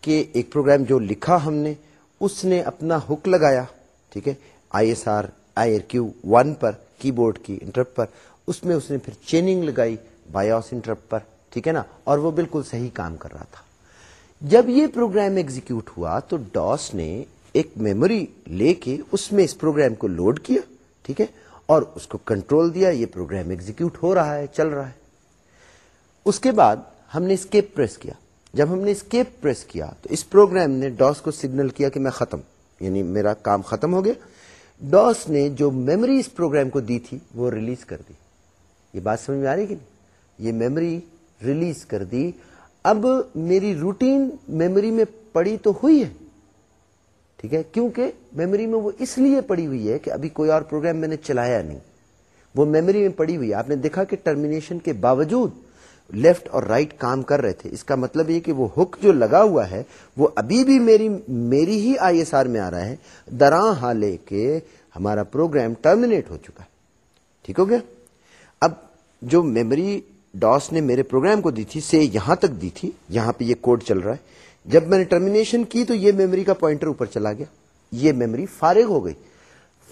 کہ ایک پروگرام جو لکھا ہم نے، اس نے اپنا ہک لگایا، ٹھیک ہے؟ I S R I R Q one per keyboard کی انٹرپٹ پر، اس میں اس نے پھر چیننگ لگائی بایوس انٹرپٹ پر، ٹھیک ہے نا؟ اور وہ بالکل صحیح کام کر رہا تھا۔ جب یہ پروگرام ایگزیکیوٹ ہوا تو ڈاس نے ایک میموری لے کے اس میں اس پروگرام کو لوڈ کیا، ٹھیک ہے؟ اور اس کو کنٹرول دیا، یہ پروگرام ایگزیکیوٹ ہو رہا ہے، چل رہا ہے۔ اس کے بعد ہم نے اسکیپ پریس کیا۔ جب ہم نے اسکیپ پریس کیا تو اس پروگرام نے ڈاس کو سگنل کیا کہ میں ختم یعنی میرا کام ختم ہو گیا۔ ڈاس نے جو میموری اس پروگرام کو دی تھی وہ ریلیز کر دی۔ یہ بات سمجھ میں آ رہی کہ نہیں؟ یہ میموری ریلیز کر دی۔ اب میری روٹین میموری میں پڑی تو ہوئی ہے۔ ٹھیک ہے؟ کیونکہ میموری میں وہ اس لیے پڑی ہوئی ہے کہ ابھی کوئی اور پروگرام میں نے چلایا نہیں۔ وہ میموری میں پڑی ہوئی ہے۔ آپ نے دیکھا کہ ٹرمینیشن کے باوجود لیفٹ اور رائٹ right کام کر رہے تھے۔ اس کا مطلب یہ کہ وہ ہک جو لگا ہوا ہے، وہ ابھی بھی میری میری ہی آئی ایس آر میں آ رہا ہے۔ درا حالے کے ہمارا پروگرام ٹرمینیٹ ہو چکا ہے۔ ٹھیک ہو گیا؟ اب جو میموری ڈاس نے میرے پروگرام کو دی تھی، سے یہاں تک دی تھی، یہاں پہ یہ کوڈ چل رہا ہے۔ جب میں نے ٹرمینیشن کی تو یہ میموری کا پوائنٹر اوپر چلا گیا۔ یہ میموری فارغ ہو گئی۔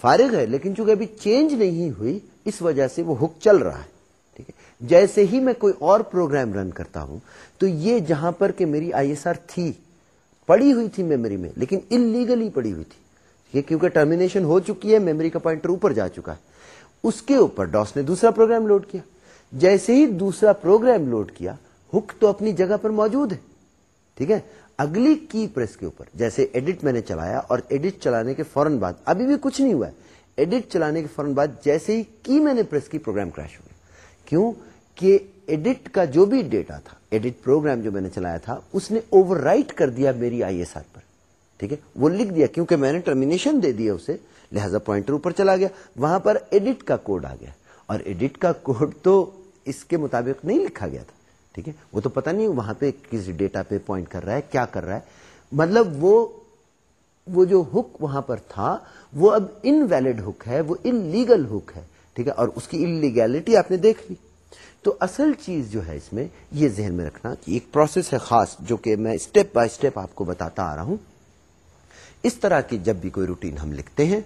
فارغ ہے، لیکن چونکہ ابھی چینج نہیں ہوئی، اس وجہ سے وہ ہک چل رہا ہے۔ جیسے ہی میں کوئی اور پروگرام رن کرتا ہوں، تو یہ جہاں پر کہ میری آئی ایس آر تھی پڑی ہوئی تھی میموری میں، لیکن انلیگلی پڑی ہوئی تھی۔ یہ کیونکہ ٹرمینیشن ہو چکی ہے میموری کا پوائنٹر اوپر جا چکا ہے۔ اس کے اوپر ڈاس نے دوسرا پروگرام لوڈ کیا۔ جیسے ہی دوسرا پروگرام لوڈ کیا، ہک تو اپنی جگہ پر موجود ہے۔ ٹھیک ہے؟ اگلی کی پریس کے اوپر، جیسے ایڈٹ میں نے چلایا اور ایڈٹ چلانے کے فوراً بعد، ابھی بھی کچھ نہیں ہوا ہے۔ ایڈٹ چلانے کے فوراً بعد جیسے ہی کی میں نے پریس کی پروگرام کریش ہو۔ کیوں کہ ایڈٹ کا جو بھی ڈیٹا تھا، ایڈٹ پروگرام جو میں نے چلایا تھا، اس نے اوور رائٹ کر دیا میری آئی ایس آر پر، ٹھیک ہے؟ وہ لکھ دیا کیونکہ میں نے ٹرمینیشن دے دیا اسے، لہذا پوائنٹر اوپر چلا گیا، وہاں پر ایڈٹ کا کوڈ آ گیا۔ اور ایڈٹ کا کوڈ تو اس کے مطابق نہیں لکھا گیا تھا، ٹھیک ہے؟ وہ تو پتہ نہیں وہاں پہ کس ڈیٹا پہ پوائنٹ کر رہا ہے، کیا کر رہا ہے۔ مطلب وہ وہ جو ہک وہاں پر تھا، وہ اب ان ویلڈ ہک ہے، وہ ان لیگل ہک ہے۔ ٹھیک ہے؟ اور اس کی انلیگیلٹی آپ نے دیکھ لی۔ تو اصل چیز جو ہے اس میں یہ ذہن میں رکھنا کہ ایک پروسیس ہے خاص جو کہ میں اسٹیپ بائی اسٹیپ آپ کو بتاتا آ رہا ہوں۔ اس طرح کی جب بھی کوئی روٹین ہم لکھتے ہیں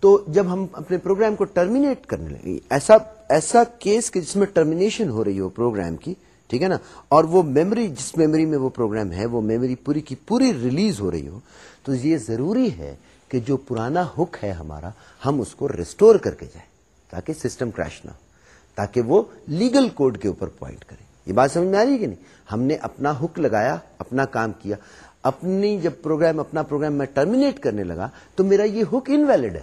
تو جب ہم اپنے پروگرام کو ٹرمینیٹ کرنے لگے ایسا ایسا کیس کہ جس میں ٹرمینیشن ہو رہی ہو پروگرام کی، ٹھیک ہے نا؟ اور وہ میموری جس میموری میں وہ پروگرام ہے، وہ میموری پوری کی پوری ریلیز ہو رہی ہو، تو یہ ضروری ہے کہ جو پرانا ہک ہے ہمارا، ہم اس کو ریسٹور کر کے جائیں۔ تاکہ سسٹم کریش نہ ہو، تاکہ وہ لیگل کوڈ کے اوپر پوائنٹ کرے۔ یہ بات سمجھ میں آ رہی ہے کہ نہیں؟ ہم نے اپنا ہک لگایا، اپنا کام کیا، اپنی جب پروگرام، اپنا پروگرام میں ٹرمینیٹ کرنے لگا، تو میرا یہ ہک انویلڈ ہے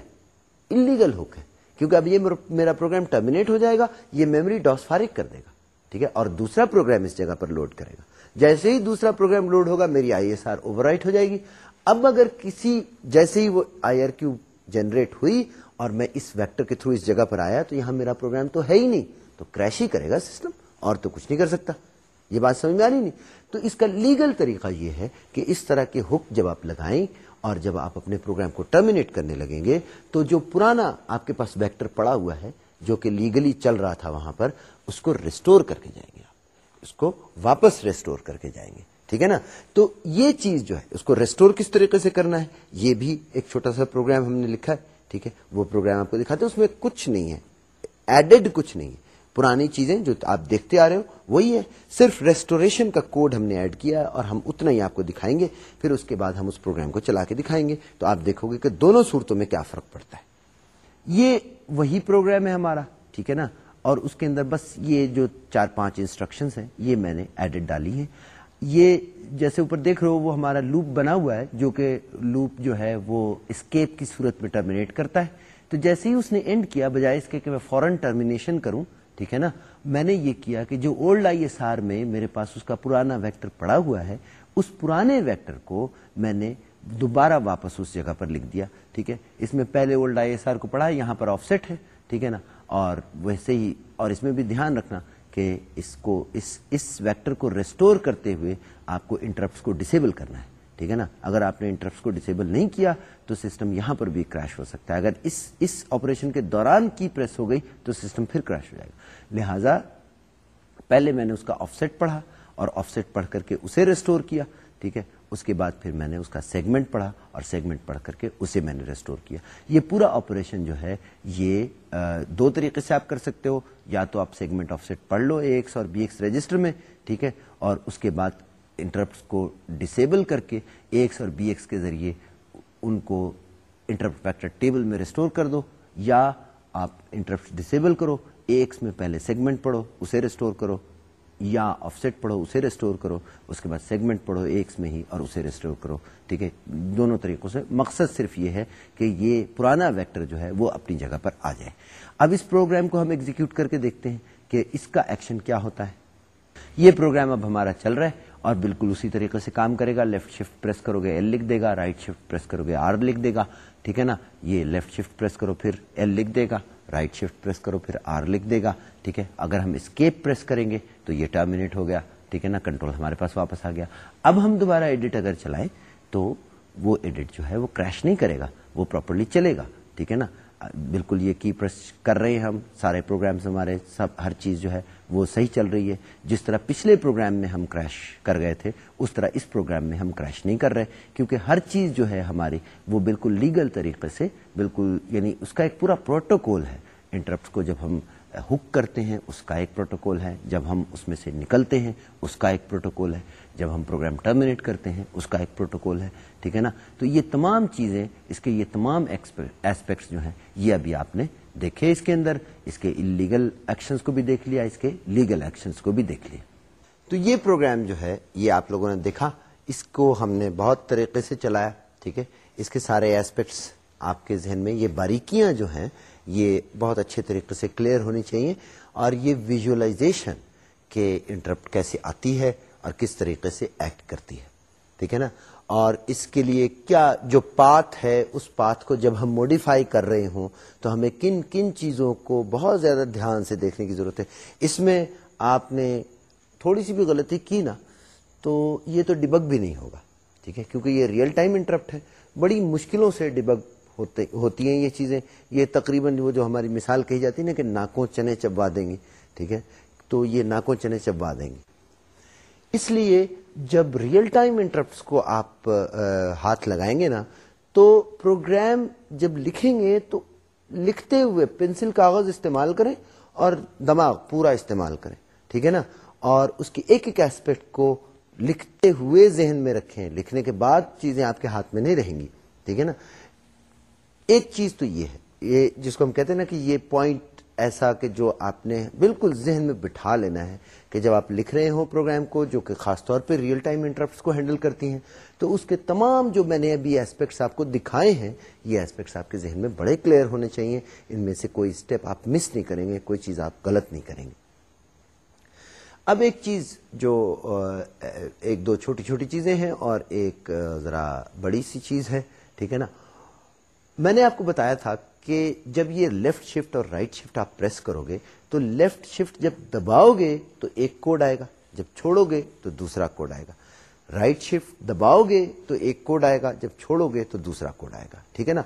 انلیگل ہک ہے۔ کیونکہ اب یہ میرا پروگرام ٹرمینیٹ ہو جائے گا، یہ میموری ڈاس فارغ کر دے گا، ٹھیک ہے؟ اور دوسرا پروگرام اس جگہ پر لوڈ کرے گا۔ جیسے ہی دوسرا پروگرام لوڈ ہوگا، میری آئی ایس آر اوور ہو جائے گی۔ اب اگر کسی جیسے ہی وہ آئی آر کیو جنریٹ ہوئی اور میں اس ویکٹر کے تھرو اس جگہ پر آیا تو یہاں میرا پروگرام تو ہے ہی نہیں۔ تو کریش ہی کرے گا سسٹم اور تو کچھ نہیں کر سکتا۔ یہ بات سمجھ میں آ رہی نہیں۔ تو اس کا لیگل طریقہ یہ ہے کہ اس طرح کے حک جب آپ لگائیں اور جب آپ اپنے پروگرام کو ٹرمینیٹ کرنے لگیں گے، تو جو پرانا آپ کے پاس ویکٹر پڑا ہوا ہے، جو کہ لیگلی چل رہا تھا وہاں پر، اس کو ریسٹور کر کے جائیں گے آپ۔ اس کو واپس ریسٹور کر کے جائیں گے۔ ٹھیک ہے نا؟ تو یہ چیز جو ہے، اس کو ریسٹور کس طریقے سے کرنا ہے؟ یہ بھی ایک چھوٹا سا پروگرام ہم نے لکھا ہے۔ ٹھیک ہے، وہ پروگرام آپ کو دکھاتے اس میں کچھ نہیں ہے، ایڈڈ کچھ نہیں ہے۔ پرانی چیزیں جو آپ دیکھتے آ رہے ہو، وہی ہے۔ صرف ریسٹوریشن کا کوڈ ہم نے ایڈ کیا اور ہم اتنا ہی آپ کو دکھائیں گے، پھر اس کے بعد ہم اس پروگرام کو چلا کے دکھائیں گے۔ تو آپ دیکھو گے کہ دونوں صورتوں میں کیا فرق پڑتا ہے۔ یہ وہی پروگرام ہے ہمارا، ٹھیک ہے نا؟ اور اس کے اندر بس یہ جو چار پانچ انسٹرکشن ہیں، یہ میں نے ایڈٹ ڈالی ہیں۔ یہ جیسے اوپر دیکھ رہے ہو، وہ ہمارا لوپ بنا ہوا ہے، جو کہ لوپ جو ہے، وہ اسکیپ کی صورت میں ٹرمینیٹ کرتا ہے۔ تو جیسے ہی اس نے اینڈ کیا، بجائے اس کے کہ میں فورن ٹرمینیشن کروں، ٹھیک ہے نا؟ میں نے یہ کیا کہ جو اولڈ آئی ایس آر میں میرے پاس اس کا پرانا ویکٹر پڑا ہوا ہے، اس پرانے ویکٹر کو میں نے دوبارہ واپس اس جگہ پر لکھ دیا، ٹھیک ہے؟ اس میں پہلے اولڈ آئی ایس آر کو پڑھا، یہاں پر آف سیٹ ہے، ٹھیک ہے نا؟ اور ویسے ہی، اور اس میں بھی دھیان رکھنا۔ کہ اس کو اس اس ویکٹر کو ریسٹور کرتے ہوئے آپ کو انٹرپٹ کو ڈسیبل کرنا ہے۔ ٹھیک ہے نا؟ اگر آپ نے انٹرپٹس کو ڈسیبل نہیں کیا تو سسٹم یہاں پر بھی کریش ہو سکتا ہے۔ اگر اس اس آپریشن کے دوران کی پریس ہو گئی تو سسٹم پھر کریش ہو جائے گا۔ لہذا پہلے میں نے اس کا آف سیٹ پڑھا اور آف سیٹ پڑھ کر کے اسے ریسٹور کیا۔ ٹھیک ہے؟ اس کے بعد پھر میں نے اس کا سیگمنٹ پڑھا اور سیگمنٹ پڑھ کر کے اسے میں نے ریسٹور کیا۔ یہ پورا آپریشن جو ہے، یہ دو طریقے سے آپ کر سکتے ہو۔ یا تو آپ سیگمنٹ آف سیٹ پڑھ لو اے ایکس اور بی ایکس رجسٹر میں، ٹھیک ہے؟ اور اس کے بعد انٹرپٹس کو ڈسیبل کر کے اے ایکس اور بی ایکس کے ذریعے ان کو انٹرپٹ فیکٹر ٹیبل میں ریسٹور کر دو۔ یا آپ انٹرپٹ ڈسیبل کرو اے ایکس میں پہلے سیگمنٹ پڑھو، اسے ریسٹور کرو۔ یا آف سیٹ پڑھو، اسے ریسٹور کرو، اس کے بعد سیگمنٹ پڑھو ایکس میں ہی، اور اسے ریسٹور کرو، ٹھیک ہے؟ دونوں طریقوں سے۔ مقصد صرف یہ ہے کہ یہ پرانا ویکٹر جو ہے وہ اپنی جگہ پر آ جائے۔ اب اس پروگرام کو ہم ایگزیکیوٹ کر کے دیکھتے ہیں کہ اس کا ایکشن کیا ہوتا ہے۔ یہ پروگرام اب ہمارا چل رہا ہے اور بالکل اسی طریقے سے کام کرے گا۔ لیفٹ شفٹ پریس کرو گے ایل لکھ دے گا۔ رائٹ شفٹ پریس کرو گے آر لکھ دے گا۔ ٹھیک ہے نا؟ یہ لیفٹ شفٹ پریس کرو، پھر ایل لکھ دے گا۔ رائٹ شفٹ پریس کرو، پھر آر لکھ دے گا، ٹھیک ہے؟ اگر ہم اسکیپ پریس کریں گے تو یہ ٹرمینیٹ ہو گیا، ٹھیک ہے نا؟ کنٹرول ہمارے پاس واپس آ گیا۔ اب ہم دوبارہ ایڈٹ اگر چلائیں تو وہ ایڈٹ جو ہے وہ کریش نہیں کرے گا، وہ پراپرلی چلے گا، ٹھیک ہے نا؟ بالکل یہ کی پریس کر رہے ہیں ہم، سارے پروگرامز ہمارے، سب، ہر چیز جو ہے وہ صحیح چل رہی ہے۔ جس طرح پچھلے پروگرام میں ہم کریش کر گئے تھے، اس طرح اس پروگرام میں ہم کریش نہیں کر رہے، کیونکہ ہر چیز جو ہے ہماری وہ بالکل لیگل طریقے سے، بالکل یعنی اس کا ایک پورا پروٹوکول ہے۔ انٹرپٹ کو جب ہم ہک کرتے ہیں، اس کا ایک پروٹوکول ہے۔ جب ہم اس میں سے نکلتے ہیں، اس کا ایک پروٹوکول ہے۔ جب ہم پروگرام ٹرمینیٹ کرتے ہیں، اس کا ایک پروٹوکول ہے۔ ٹھیک ہے نا؟ تو یہ تمام چیزیں، اس کے یہ تمام ایسپیکٹس جو ہیں، یہ ابھی آپ نے دیکھے اس کے اندر، اس کے انلیگل ایکشنز کو بھی دیکھ لیا، اس کے لیگل ایکشنز کو بھی دیکھ لیا۔ تو یہ پروگرام جو ہے، یہ آپ لوگوں نے دیکھا، اس کو ہم نے بہت طریقے سے چلایا، ٹھیک ہے؟ اس کے سارے ایسپیکٹس آپ کے ذہن میں، یہ باریکیاں جو ہیں، یہ بہت اچھے طریقے سے کلیئر ہونی چاہیے۔ اور یہ ویژلائزیشن کہ انٹرپٹ کیسے آتی ہے اور کس طریقے سے ایکٹ کرتی ہے۔ ٹھیک ہے نا؟ اور اس کے لیے کیا جو پاتھ ہے، اس پاتھ کو جب ہم موڈیفائی کر رہے ہوں، تو ہمیں کن کن چیزوں کو بہت زیادہ دھیان سے دیکھنے کی ضرورت ہے۔ اس میں آپ نے تھوڑی سی بھی غلطی کی نا، تو یہ تو ڈبگ بھی نہیں ہوگا، ٹھیک ہے؟ کیونکہ یہ ریئل ٹائم انٹرپٹ ہے۔ بڑی مشکلوں سے ڈبگ ہوتے، ہوتی ہیں یہ چیزیں۔ یہ تقریباً وہ جو ہماری مثال کہی جاتی ہے نا کہ ناکوں چنے چبوا دیں گے، ٹھیک ہے؟ تو یہ ناکوں چنے چبوا دیں گے۔ اس لیے جب ریئل ٹائم انٹرپٹس کو آپ ہاتھ لگائیں گے نا، تو پروگرام جب لکھیں گے تو لکھتے ہوئے پنسل کاغذ استعمال کریں اور دماغ پورا استعمال کریں، ٹھیک ہے نا؟ اور اس کی ایک ایک ایسپیکٹ کو لکھتے ہوئے ذہن میں رکھیں۔ لکھنے کے بعد چیزیں آپ کے ہاتھ میں نہیں رہیں گی، ٹھیک ہے نا؟ ایک چیز تو یہ ہے، یہ جس کو ہم کہتے ہیں نا کہ یہ پوائنٹ ایسا کہ جو آپ نے بالکل ذہن میں بٹھا لینا ہے کہ جب آپ لکھ رہے ہوں پروگرام کو جو کہ خاص طور پہ ریئل ٹائم انٹرپٹس کو ہینڈل کرتی ہیں، تو اس کے تمام جو میں نے ابھی ایسپیکٹس آپ کو دکھائے ہیں، یہ ایسپیکٹس آپ کے ذہن میں بڑے کلیئر ہونے چاہیے۔ ان میں سے کوئی اسٹیپ آپ مس نہیں کریں گے، کوئی چیز آپ غلط نہیں کریں گے۔ اب ایک چیز جو ایک دو چھوٹی چھوٹی چیزیں ہیں اور ایک ذرا بڑی سی چیز ہے، ٹھیک ہے نا؟ میں نے آپ کو بتایا تھا کہ جب یہ لیفٹ شفٹ اور رائٹ شفٹ آپ پریس کرو گے، تو لیفٹ شفٹ جب دباؤ گے تو ایک کوڈ آئے گا، جب چھوڑو گے تو دوسرا کوڈ آئے گا۔ رائٹ شفٹ دباؤ گے تو ایک کوڈ آئے گا، جب چھوڑو گے تو دوسرا کوڈ آئے گا۔ ٹھیک ہے نا؟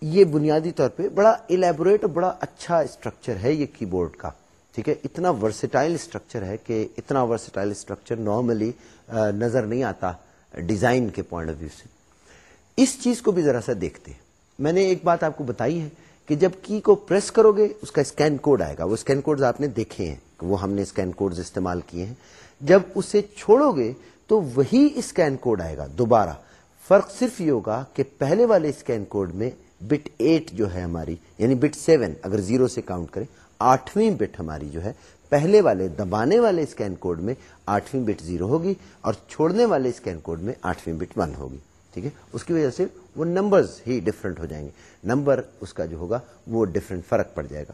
یہ بنیادی طور پہ بڑا الیبوریٹ اور بڑا اچھا اسٹرکچر ہے یہ کی بورڈ کا۔ ٹھیک ہے؟ اتنا ورسٹائل اسٹرکچر ہے کہ اتنا ورسٹائل اسٹرکچر نارملی نظر نہیں آتا ڈیزائن کے پوائنٹ آف ویو سے۔ اس چیز کو بھی ذرا سا دیکھتے ہیں۔ میں نے ایک بات آپ کو بتائی ہے کہ جب کی کو پریس کرو گے، اس کا اسکین کوڈ آئے گا۔ وہ اسکین کوڈ آپ نے دیکھے ہیں وہ ہم نے اسکین کوڈ استعمال کیے ہیں۔ جب اسے چھوڑو گے تو وہی اسکین کوڈ آئے گا۔ دوبارہ، فرق صرف یہ ہوگا کہ پہلے والے اسکین کوڈ میں بٹ ایٹ جو ہے ہماری یعنی بٹ سیون، اگر زیرو سے کاؤنٹ کریں، آٹھویں بٹ ہماری جو ہے، پہلے والے، دبانے والے اسکین کوڈ میں آٹھویں بٹ زیرو ہوگی اور چھوڑنے والے اسکین کوڈ میں آٹھویں بٹ ون ہوگی۔ ٹھیک ہے؟ اس کی وجہ سے وہ نمبرز ہی ڈفرنٹ ہو جائیں گے۔ نمبر اس کا جو ہوگا وہ ڈفرنٹ فرق پڑ جائے گا۔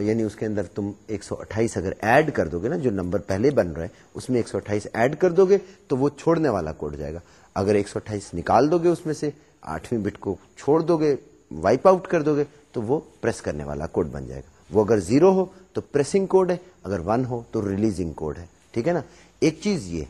یعنی اس کے اندر تم ایک سو اٹھائیس اگر ایڈ کر دو گے نا، جو نمبر پہلے بن رہا ہے، اس میں ایک سو اٹھائیس ایڈ کر دو گے تو وہ چھوڑنے والا کوڈ جائے گا۔ اگر ایک سو اٹھائیس نکال دو گے اس میں سے، آٹھویں بٹ کو چھوڑ دو گے وائپ آؤٹ کر دو گے، تو وہ پریس کرنے والا کوڈ بن جائے گا۔ وہ اگر زیرو ہو تو پریسنگ کوڈ ہے، اگر ون ہو تو ریلیزنگ کوڈ ہے۔ ٹھیک ہے نا؟ ایک چیز یہ۔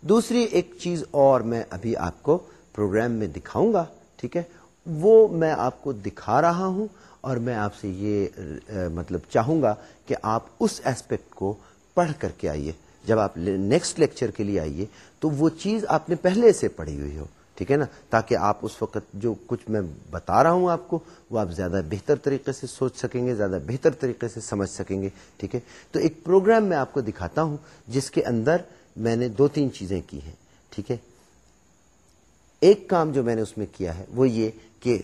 دوسری ایک چیز اور میں ابھی آپ کو پروگرام میں دکھاؤں گا، ٹھیک ہے؟ وہ میں آپ کو دکھا رہا ہوں اور میں آپ سے یہ مطلب چاہوں گا کہ آپ اس ایسپیکٹ کو پڑھ کر کے آئیے۔ جب آپ نیکسٹ لیکچر کے لیے آئیے، تو وہ چیز آپ نے پہلے سے پڑھی ہوئی ہو، ٹھیک ہے نا؟ تاکہ آپ اس وقت جو کچھ میں بتا رہا ہوں آپ کو، وہ آپ زیادہ بہتر طریقے سے سوچ سکیں گے، زیادہ بہتر طریقے سے سمجھ سکیں گے، ٹھیک ہے؟ تو ایک پروگرام میں آپ کو دکھاتا ہوں، جس کے اندر میں نے دو تین چیزیں کی ہیں، ٹھیک ہے؟ ایک کام جو میں نے اس میں کیا ہے وہ یہ کہ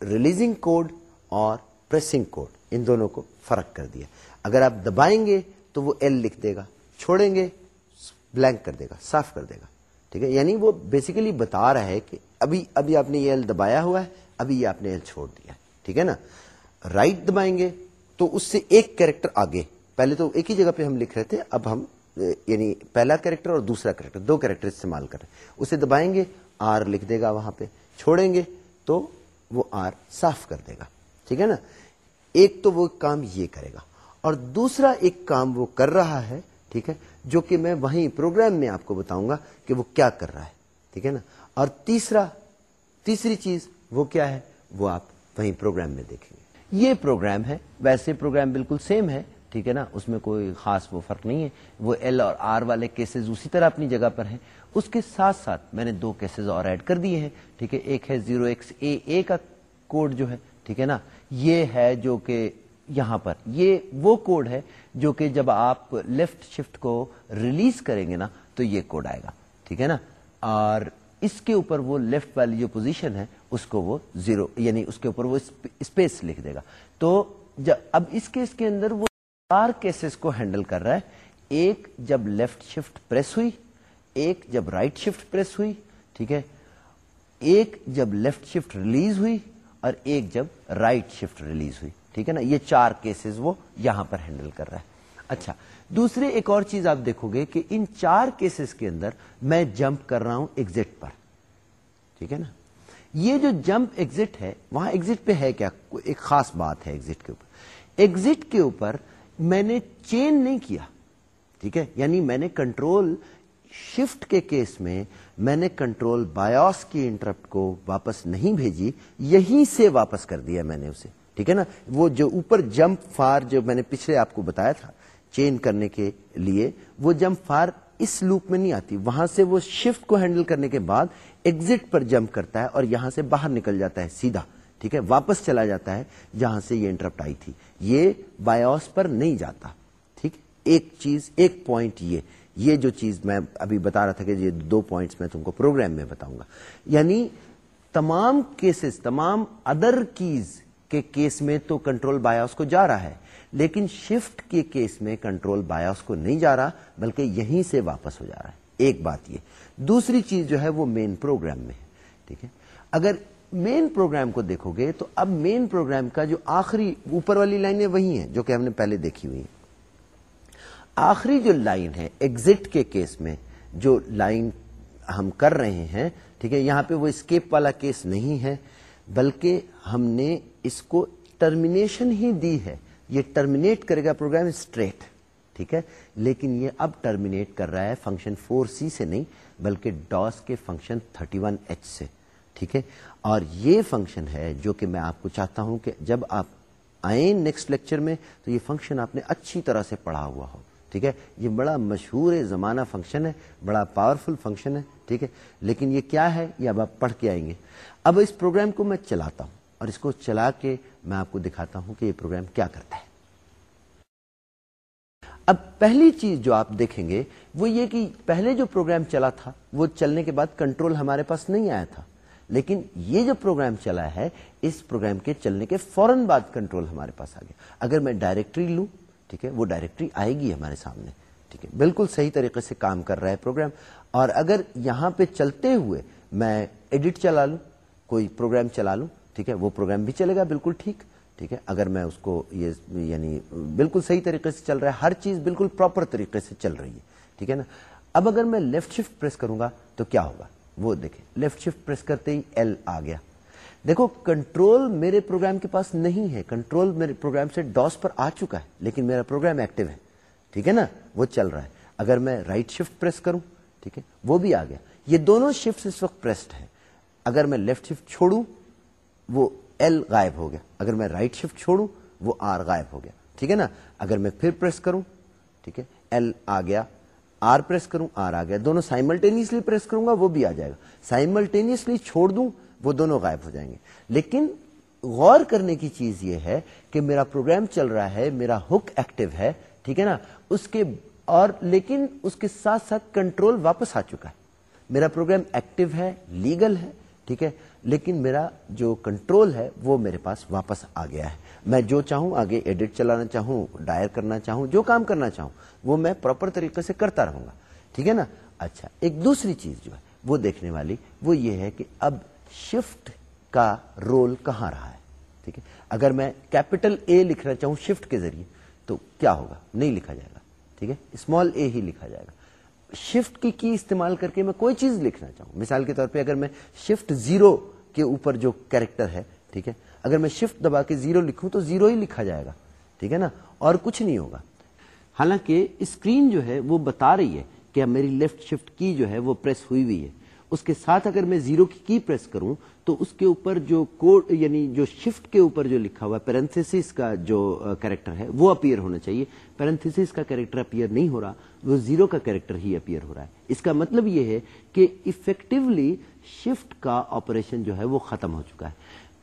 ریلیزنگ کوڈ اور پریسنگ کوڈ، ان دونوں کو فرق کر دیا۔ اگر آپ دبائیں گے تو وہ ایل لکھ دے گا، چھوڑیں گے بلینک کر دے گا، صاف کر دے گا۔ ٹھیک ہے؟ یعنی وہ بیسیکلی بتا رہا ہے کہ ابھی ابھی آپ نے یہ ایل دبایا ہوا ہے، ابھی یہ آپ نے ایل چھوڑ دیا ٹھیک ہے نا؟ رائٹ دبائیں گے تو اس سے ایک کیریکٹر آگے۔ پہلے تو ایک ہی جگہ پہ ہم لکھ رہے تھے، اب ہم یعنی پہلا کیریکٹر اور دوسرا کیریکٹر دو کیریکٹر استعمال کر رہے ہیں۔ اسے دبائیں گے آر لکھ دے گا وہاں پہ۔ چھوڑیں گے تو وہ آر صاف کر دے گا۔ ٹھیک ہے نا؟ ایک تو وہ کام یہ کرے گا۔ اور دوسرا ایک کام وہ کر رہا ہے، ٹھیک ہے، جو کہ میں وہیں پروگرام میں آپ کو بتاؤں گا کہ وہ کیا کر رہا ہے۔ ٹھیک ہے نا؟ اور تیسرا، تیسری چیز وہ کیا ہے؟ وہ آپ وہیں پروگرام میں دیکھیں گے۔ یہ پروگرام ہے، ویسے پروگرام بالکل سیم ہے، ٹھیک ہے نا؟ اس میں کوئی خاص وہ فرق نہیں ہے۔ وہ ایل اور آر والے کیسز اسی طرح اپنی جگہ پر ہیں۔ اس کے ساتھ ساتھ میں نے دو کیسز اور ایڈ کر دیے ہیں، ٹھیک ہے؟ ایک ہے زیرو ایکس اے اے کا کوڈ جو ہے، ٹھیک ہے نا؟ یہ ہے جو کہ یہاں پر، یہ وہ کوڈ ہے جو کہ جب آپ لیفٹ شفٹ کو ریلیز کریں گے نا، تو یہ کوڈ آئے گا، ٹھیک ہے نا؟ اور اس کے اوپر وہ لیفٹ والی جو پوزیشن ہے، اس کو وہ زیرو یعنی اس کے اوپر وہ اسپیس لکھ دے گا۔ تو اب اس کیس کے اندر وہ چار کیسز کو ہینڈل کر رہا ہے۔ ایک جب لیفٹ شفٹ پریس ہوئی ایک جب رائٹ شفٹ پریس ہوئی، ٹھیک ہے، ایک جب لیفٹ شفٹ ریلیز ہوئی اور ایک جب رائٹ شفٹ ریلیز ہوئی، ٹھیک ہے نا؟ یہ چار کیسز وہ یہاں پر ہینڈل کر رہا ہے۔ اچھا دوسرے ایک اور چیز آپ دیکھو گے کہ ان چار کیسز کے اندر میں جمپ کر رہا ہوں ایگزٹ پر، ٹھیک ہے نا؟ یہ جو جمپ ایگزٹ ہے، وہاں ایگزٹ پہ ہے کیا؟ ایک خاص بات ہے ایگزٹ کے اوپر۔ ایگزٹ کے اوپر میں نے چین نہیں کیا، ٹھیک ہے؟ یعنی میں نے کنٹرول شفٹ کے کیس میں میں نے کنٹرول بایوس کی انٹرپٹ کو واپس نہیں بھیجی، یہیں سے واپس کر دیا میں نے اسے، ٹھیک ہے نا؟ وہ جو اوپر جمپ فار جو میں نے پچھلے آپ کو بتایا تھا، چین کرنے کے لیے، وہ جمپ فار اس لوپ میں نہیں آتی، وہاں سے وہ شفٹ کو ہینڈل کرنے کے بعد ایگزٹ پر جمپ کرتا ہے اور یہاں سے باہر نکل جاتا ہے سیدھا، ٹھیک ہے؟ واپس چلا جاتا ہے جہاں سے یہ انٹرپٹ آئی تھی۔ یہ بایوس پر نہیں جاتا، ٹھیک؟ ایک چیز، ایک پوائنٹ یہ۔ یہ جو چیز میں ابھی بتا رہا تھا کہ یہ دو پوائنٹس میں تم کو پروگرام میں بتاؤں گا۔ یعنی تمام کیسز تمام ادر کیز کے کیس میں تو کنٹرول بایوس کو جا رہا ہے، لیکن شفٹ کے کیس میں کنٹرول بایوس کو نہیں جا رہا، بلکہ یہیں سے واپس ہو جا رہا ہے۔ ایک بات یہ۔ دوسری چیز جو ہے وہ مین پروگرام میں ہے، ٹھیک ہے؟ اگر مین پروگرام کو دیکھو گے تو اب مین پروگرام کا جو آخری، اوپر والی لائنیں وہی ہیں، جو کہ ہم نے پہلے دیکھی ہوئی ہیں۔ آخری جو لائن ہے ایگزٹ کے کیس میں جو لائن ہم کر رہے ہیں، ٹھیک ہے، یہاں پہ وہ اسکیپ والا کیس نہیں ہے، بلکہ ہم نے اس کو ٹرمینیشن ہی دی ہے۔ یہ ٹرمینیٹ کرے گا پروگرام اسٹریٹ ٹھیک ہے۔ لیکن یہ اب ٹرمینیٹ کر رہا ہے فنکشن فور سی سے نہیں، بلکہ ڈاس کے فنکشن تھرٹی ون ایچ سے، ٹھیک ہے۔ اور یہ فنکشن ہے جو کہ میں آپ کو چاہتا ہوں کہ جب آپ آئیں نیکسٹ لیکچر میں، تو یہ فنکشن آپ نے اچھی طرح سے پڑھا ہوا ہو۔ ٹھیک ہے؟ یہ بڑا مشہور زمانہ فنکشن ہے، بڑا پاورفل فنکشن ہے، ٹھیک ہے؟ لیکن یہ کیا ہے؟ یہ اب آپ پڑھ کے آئیں گے۔ اب اس پروگرام کو میں چلاتا ہوں اور اس کو چلا کے میں آپ کو دکھاتا ہوں کہ یہ پروگرام کیا کرتا ہے۔ اب پہلی چیز جو آپ دیکھیں گے، وہ یہ کہ پہلے جو پروگرام چلا تھا، وہ چلنے کے بعد کنٹرول ہمارے پاس نہیں آیا تھا۔ لیکن یہ جو پروگرام چلا ہے، اس پروگرام کے چلنے کے فوراً بعد کنٹرول ہمارے پاس آ گیا۔ اگر میں ڈائریکٹری لوں ٹھیک ہے؟ وہ ڈائریکٹری آئے گی ہمارے سامنے، ٹھیک ہے؟ بالکل صحیح طریقے سے کام کر رہا ہے پروگرام اور اگر یہاں پہ چلتے ہوئے میں ایڈٹ چلا لوں، کوئی پروگرام چلا لوں، ٹھیک ہے؟ وہ پروگرام بھی چلے گا بالکل ٹھیک ٹھیک ہے؟ اگر میں اس کو یہ یعنی بالکل صحیح طریقے سے چل رہا ہے، ہر چیز بالکل پراپر طریقے سے چل رہی ہے، ٹھیک ہے نا؟ اب اگر میں لیفٹ شفٹ پریس کروں گا تو کیا ہوگا؟ وہ دیکھیں لیفٹ شفٹ پریس کرتے ہی ایل آ گیا۔ دیکھو کنٹرول میرے پروگرام کے پاس نہیں ہے۔ کنٹرول میرے پروگرام سے ڈاس پر آ چکا ہے، لیکن میرا پروگرام ایکٹیو ہے۔ ٹھیک ہے نا؟ وہ چل رہا ہے۔ اگر میں رائٹ شفٹ پریس کروں، ٹھیک ہے، وہ بھی آ گیا۔ یہ دونوں شفٹ اس وقت پریسڈ ہے اگر میں لیفٹ شفٹ چھوڑوں، وہ ایل غائب ہو گیا۔ اگر میں رائٹ شفٹ چھوڑوں، وہ آر غائب ہو گیا۔ ٹھیک ہے نا؟ اگر میں پھر پریس کروں، ٹھیک ہے ایل آ گیا۔ آر پریس کروں آر آ گیا۔ دونوں سائملٹینیسلی پریس کروں گا، وہ بھی آ جائے گا۔ سائملٹینیسلی چھوڑ دوں وہ دونوں غائب ہو جائیں گے۔ لیکن غور کرنے کی چیز یہ ہے کہ میرا پروگرام چل رہا ہے، میرا ہک ایکٹیو ہے، ٹھیک ہے نا؟ اس کے اور لیکن اس کے ساتھ ساتھ کنٹرول واپس آ چکا ہے۔ میرا پروگرام ایکٹیو ہے لیگل ہے، ٹھیک ہے؟ لیکن میرا جو کنٹرول ہے، وہ میرے پاس واپس آ گیا ہے۔ میں جو چاہوں، آگے ایڈٹ چلانا چاہوں ڈائر کرنا چاہوں، جو کام کرنا چاہوں، وہ میں پراپر طریقے سے کرتا رہوں گا۔ ٹھیک ہے نا؟ اچھا ایک دوسری چیز جو ہے، وہ دیکھنے والی، وہ یہ ہے کہ اب شفٹ کا رول کہاں رہا ہے؟ ٹھیک ہے؟ اگر میں کیپٹل اے لکھنا چاہوں شفٹ کے ذریعے، تو کیا ہوگا؟ نہیں لکھا جائے گا، ٹھیک ہے؟ اسمال اے ہی لکھا جائے گا۔ شفٹ کی کی استعمال کر کے میں کوئی چیز لکھنا چاہوں۔ مثال کے طور پہ اگر میں شفٹ زیرو کے اوپر جو کیریکٹر ہے، ٹھیک ہے؟ اگر میں شفٹ دبا کے زیرو لکھوں، تو زیرو ہی لکھا جائے گا، ٹھیک ہے نا؟ اور کچھ نہیں ہوگا۔ حالانکہ اسکرین جو ہے، وہ بتا رہی ہے کہ میری لیفٹ شفٹ کی جو ہے، وہ پریس ہوئی ہوئی ہے۔ اس کے ساتھ اگر میں زیرو کی کی پریس کروں تو اس کے اوپر جو کوڈ یعنی جو شفٹ کے اوپر جو لکھا ہوا پیرنتھس کا جو کریکٹر ہے، وہ اپیئر ہونا چاہیے۔ پیرنتھس کا کریکٹر اپیئر نہیں ہو رہا، وہ زیرو کا کریکٹر ہی اپیئر ہو رہا ہے۔ اس کا مطلب یہ ہے کہ افیکٹولی شفٹ کا آپریشن جو ہے وہ ختم ہو چکا ہے۔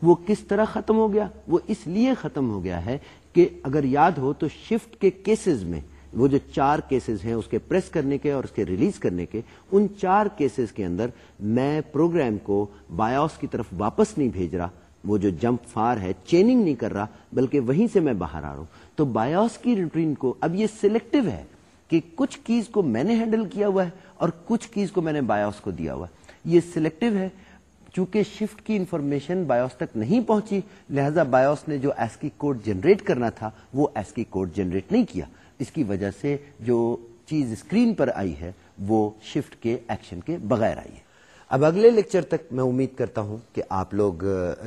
وہ کس طرح ختم ہو گیا؟ وہ اس لیے ختم ہو گیا ہے کہ اگر یاد ہو تو شفٹ کے کیسز میں وہ جو چار کیسز ہیں اس کے پریس کرنے کے اور اس کے ریلیز کرنے کے، ان چار کیسز کے اندر میں پروگرام کو بایوس کی طرف واپس نہیں بھیج رہا، وہ جو جمپ فار ہے چیننگ نہیں کر رہا، بلکہ وہیں سے میں باہر آ رہا ہوں۔ تو بایوس کی روٹین کو اب یہ سلیکٹو ہے کہ کچھ کیز کو میں نے ہینڈل کیا ہوا ہے اور کچھ کیز کو میں نے بایوس کو دیا ہوا ہے۔ یہ سلیکٹو ہے۔ چونکہ شفٹ کی انفارمیشن بایوس تک نہیں پہنچی، لہذا بایوس نے جو ایس کی کوڈ جنریٹ کرنا تھا، وہ ایس کی کوڈ جنریٹ نہیں کیا۔ اس کی وجہ سے جو چیز اسکرین پر آئی ہے، وہ شفٹ کے ایکشن کے بغیر آئی ہے۔ اب اگلے لیکچر تک میں امید کرتا ہوں کہ آپ لوگ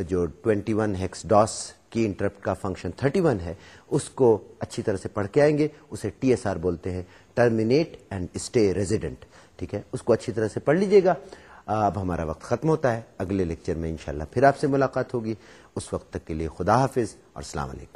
جو 21 ون ہیکس ڈاس کی انٹرپٹ کا فنکشن 31 ہے، اس کو اچھی طرح سے پڑھ کے آئیں گے۔ اسے ٹی ایس آر بولتے ہیں، ٹرمینیٹ اینڈ اسٹے ریزیڈنٹ۔ ٹھیک ہے؟ اس کو اچھی طرح سے پڑھ لیجیے گا۔ اب ہمارا وقت ختم ہوتا ہے۔ اگلے لیکچر میں انشاءاللہ پھر آپ سے ملاقات ہوگی۔ اس وقت تک کے لیے خدا حافظ اور السلام علیکم۔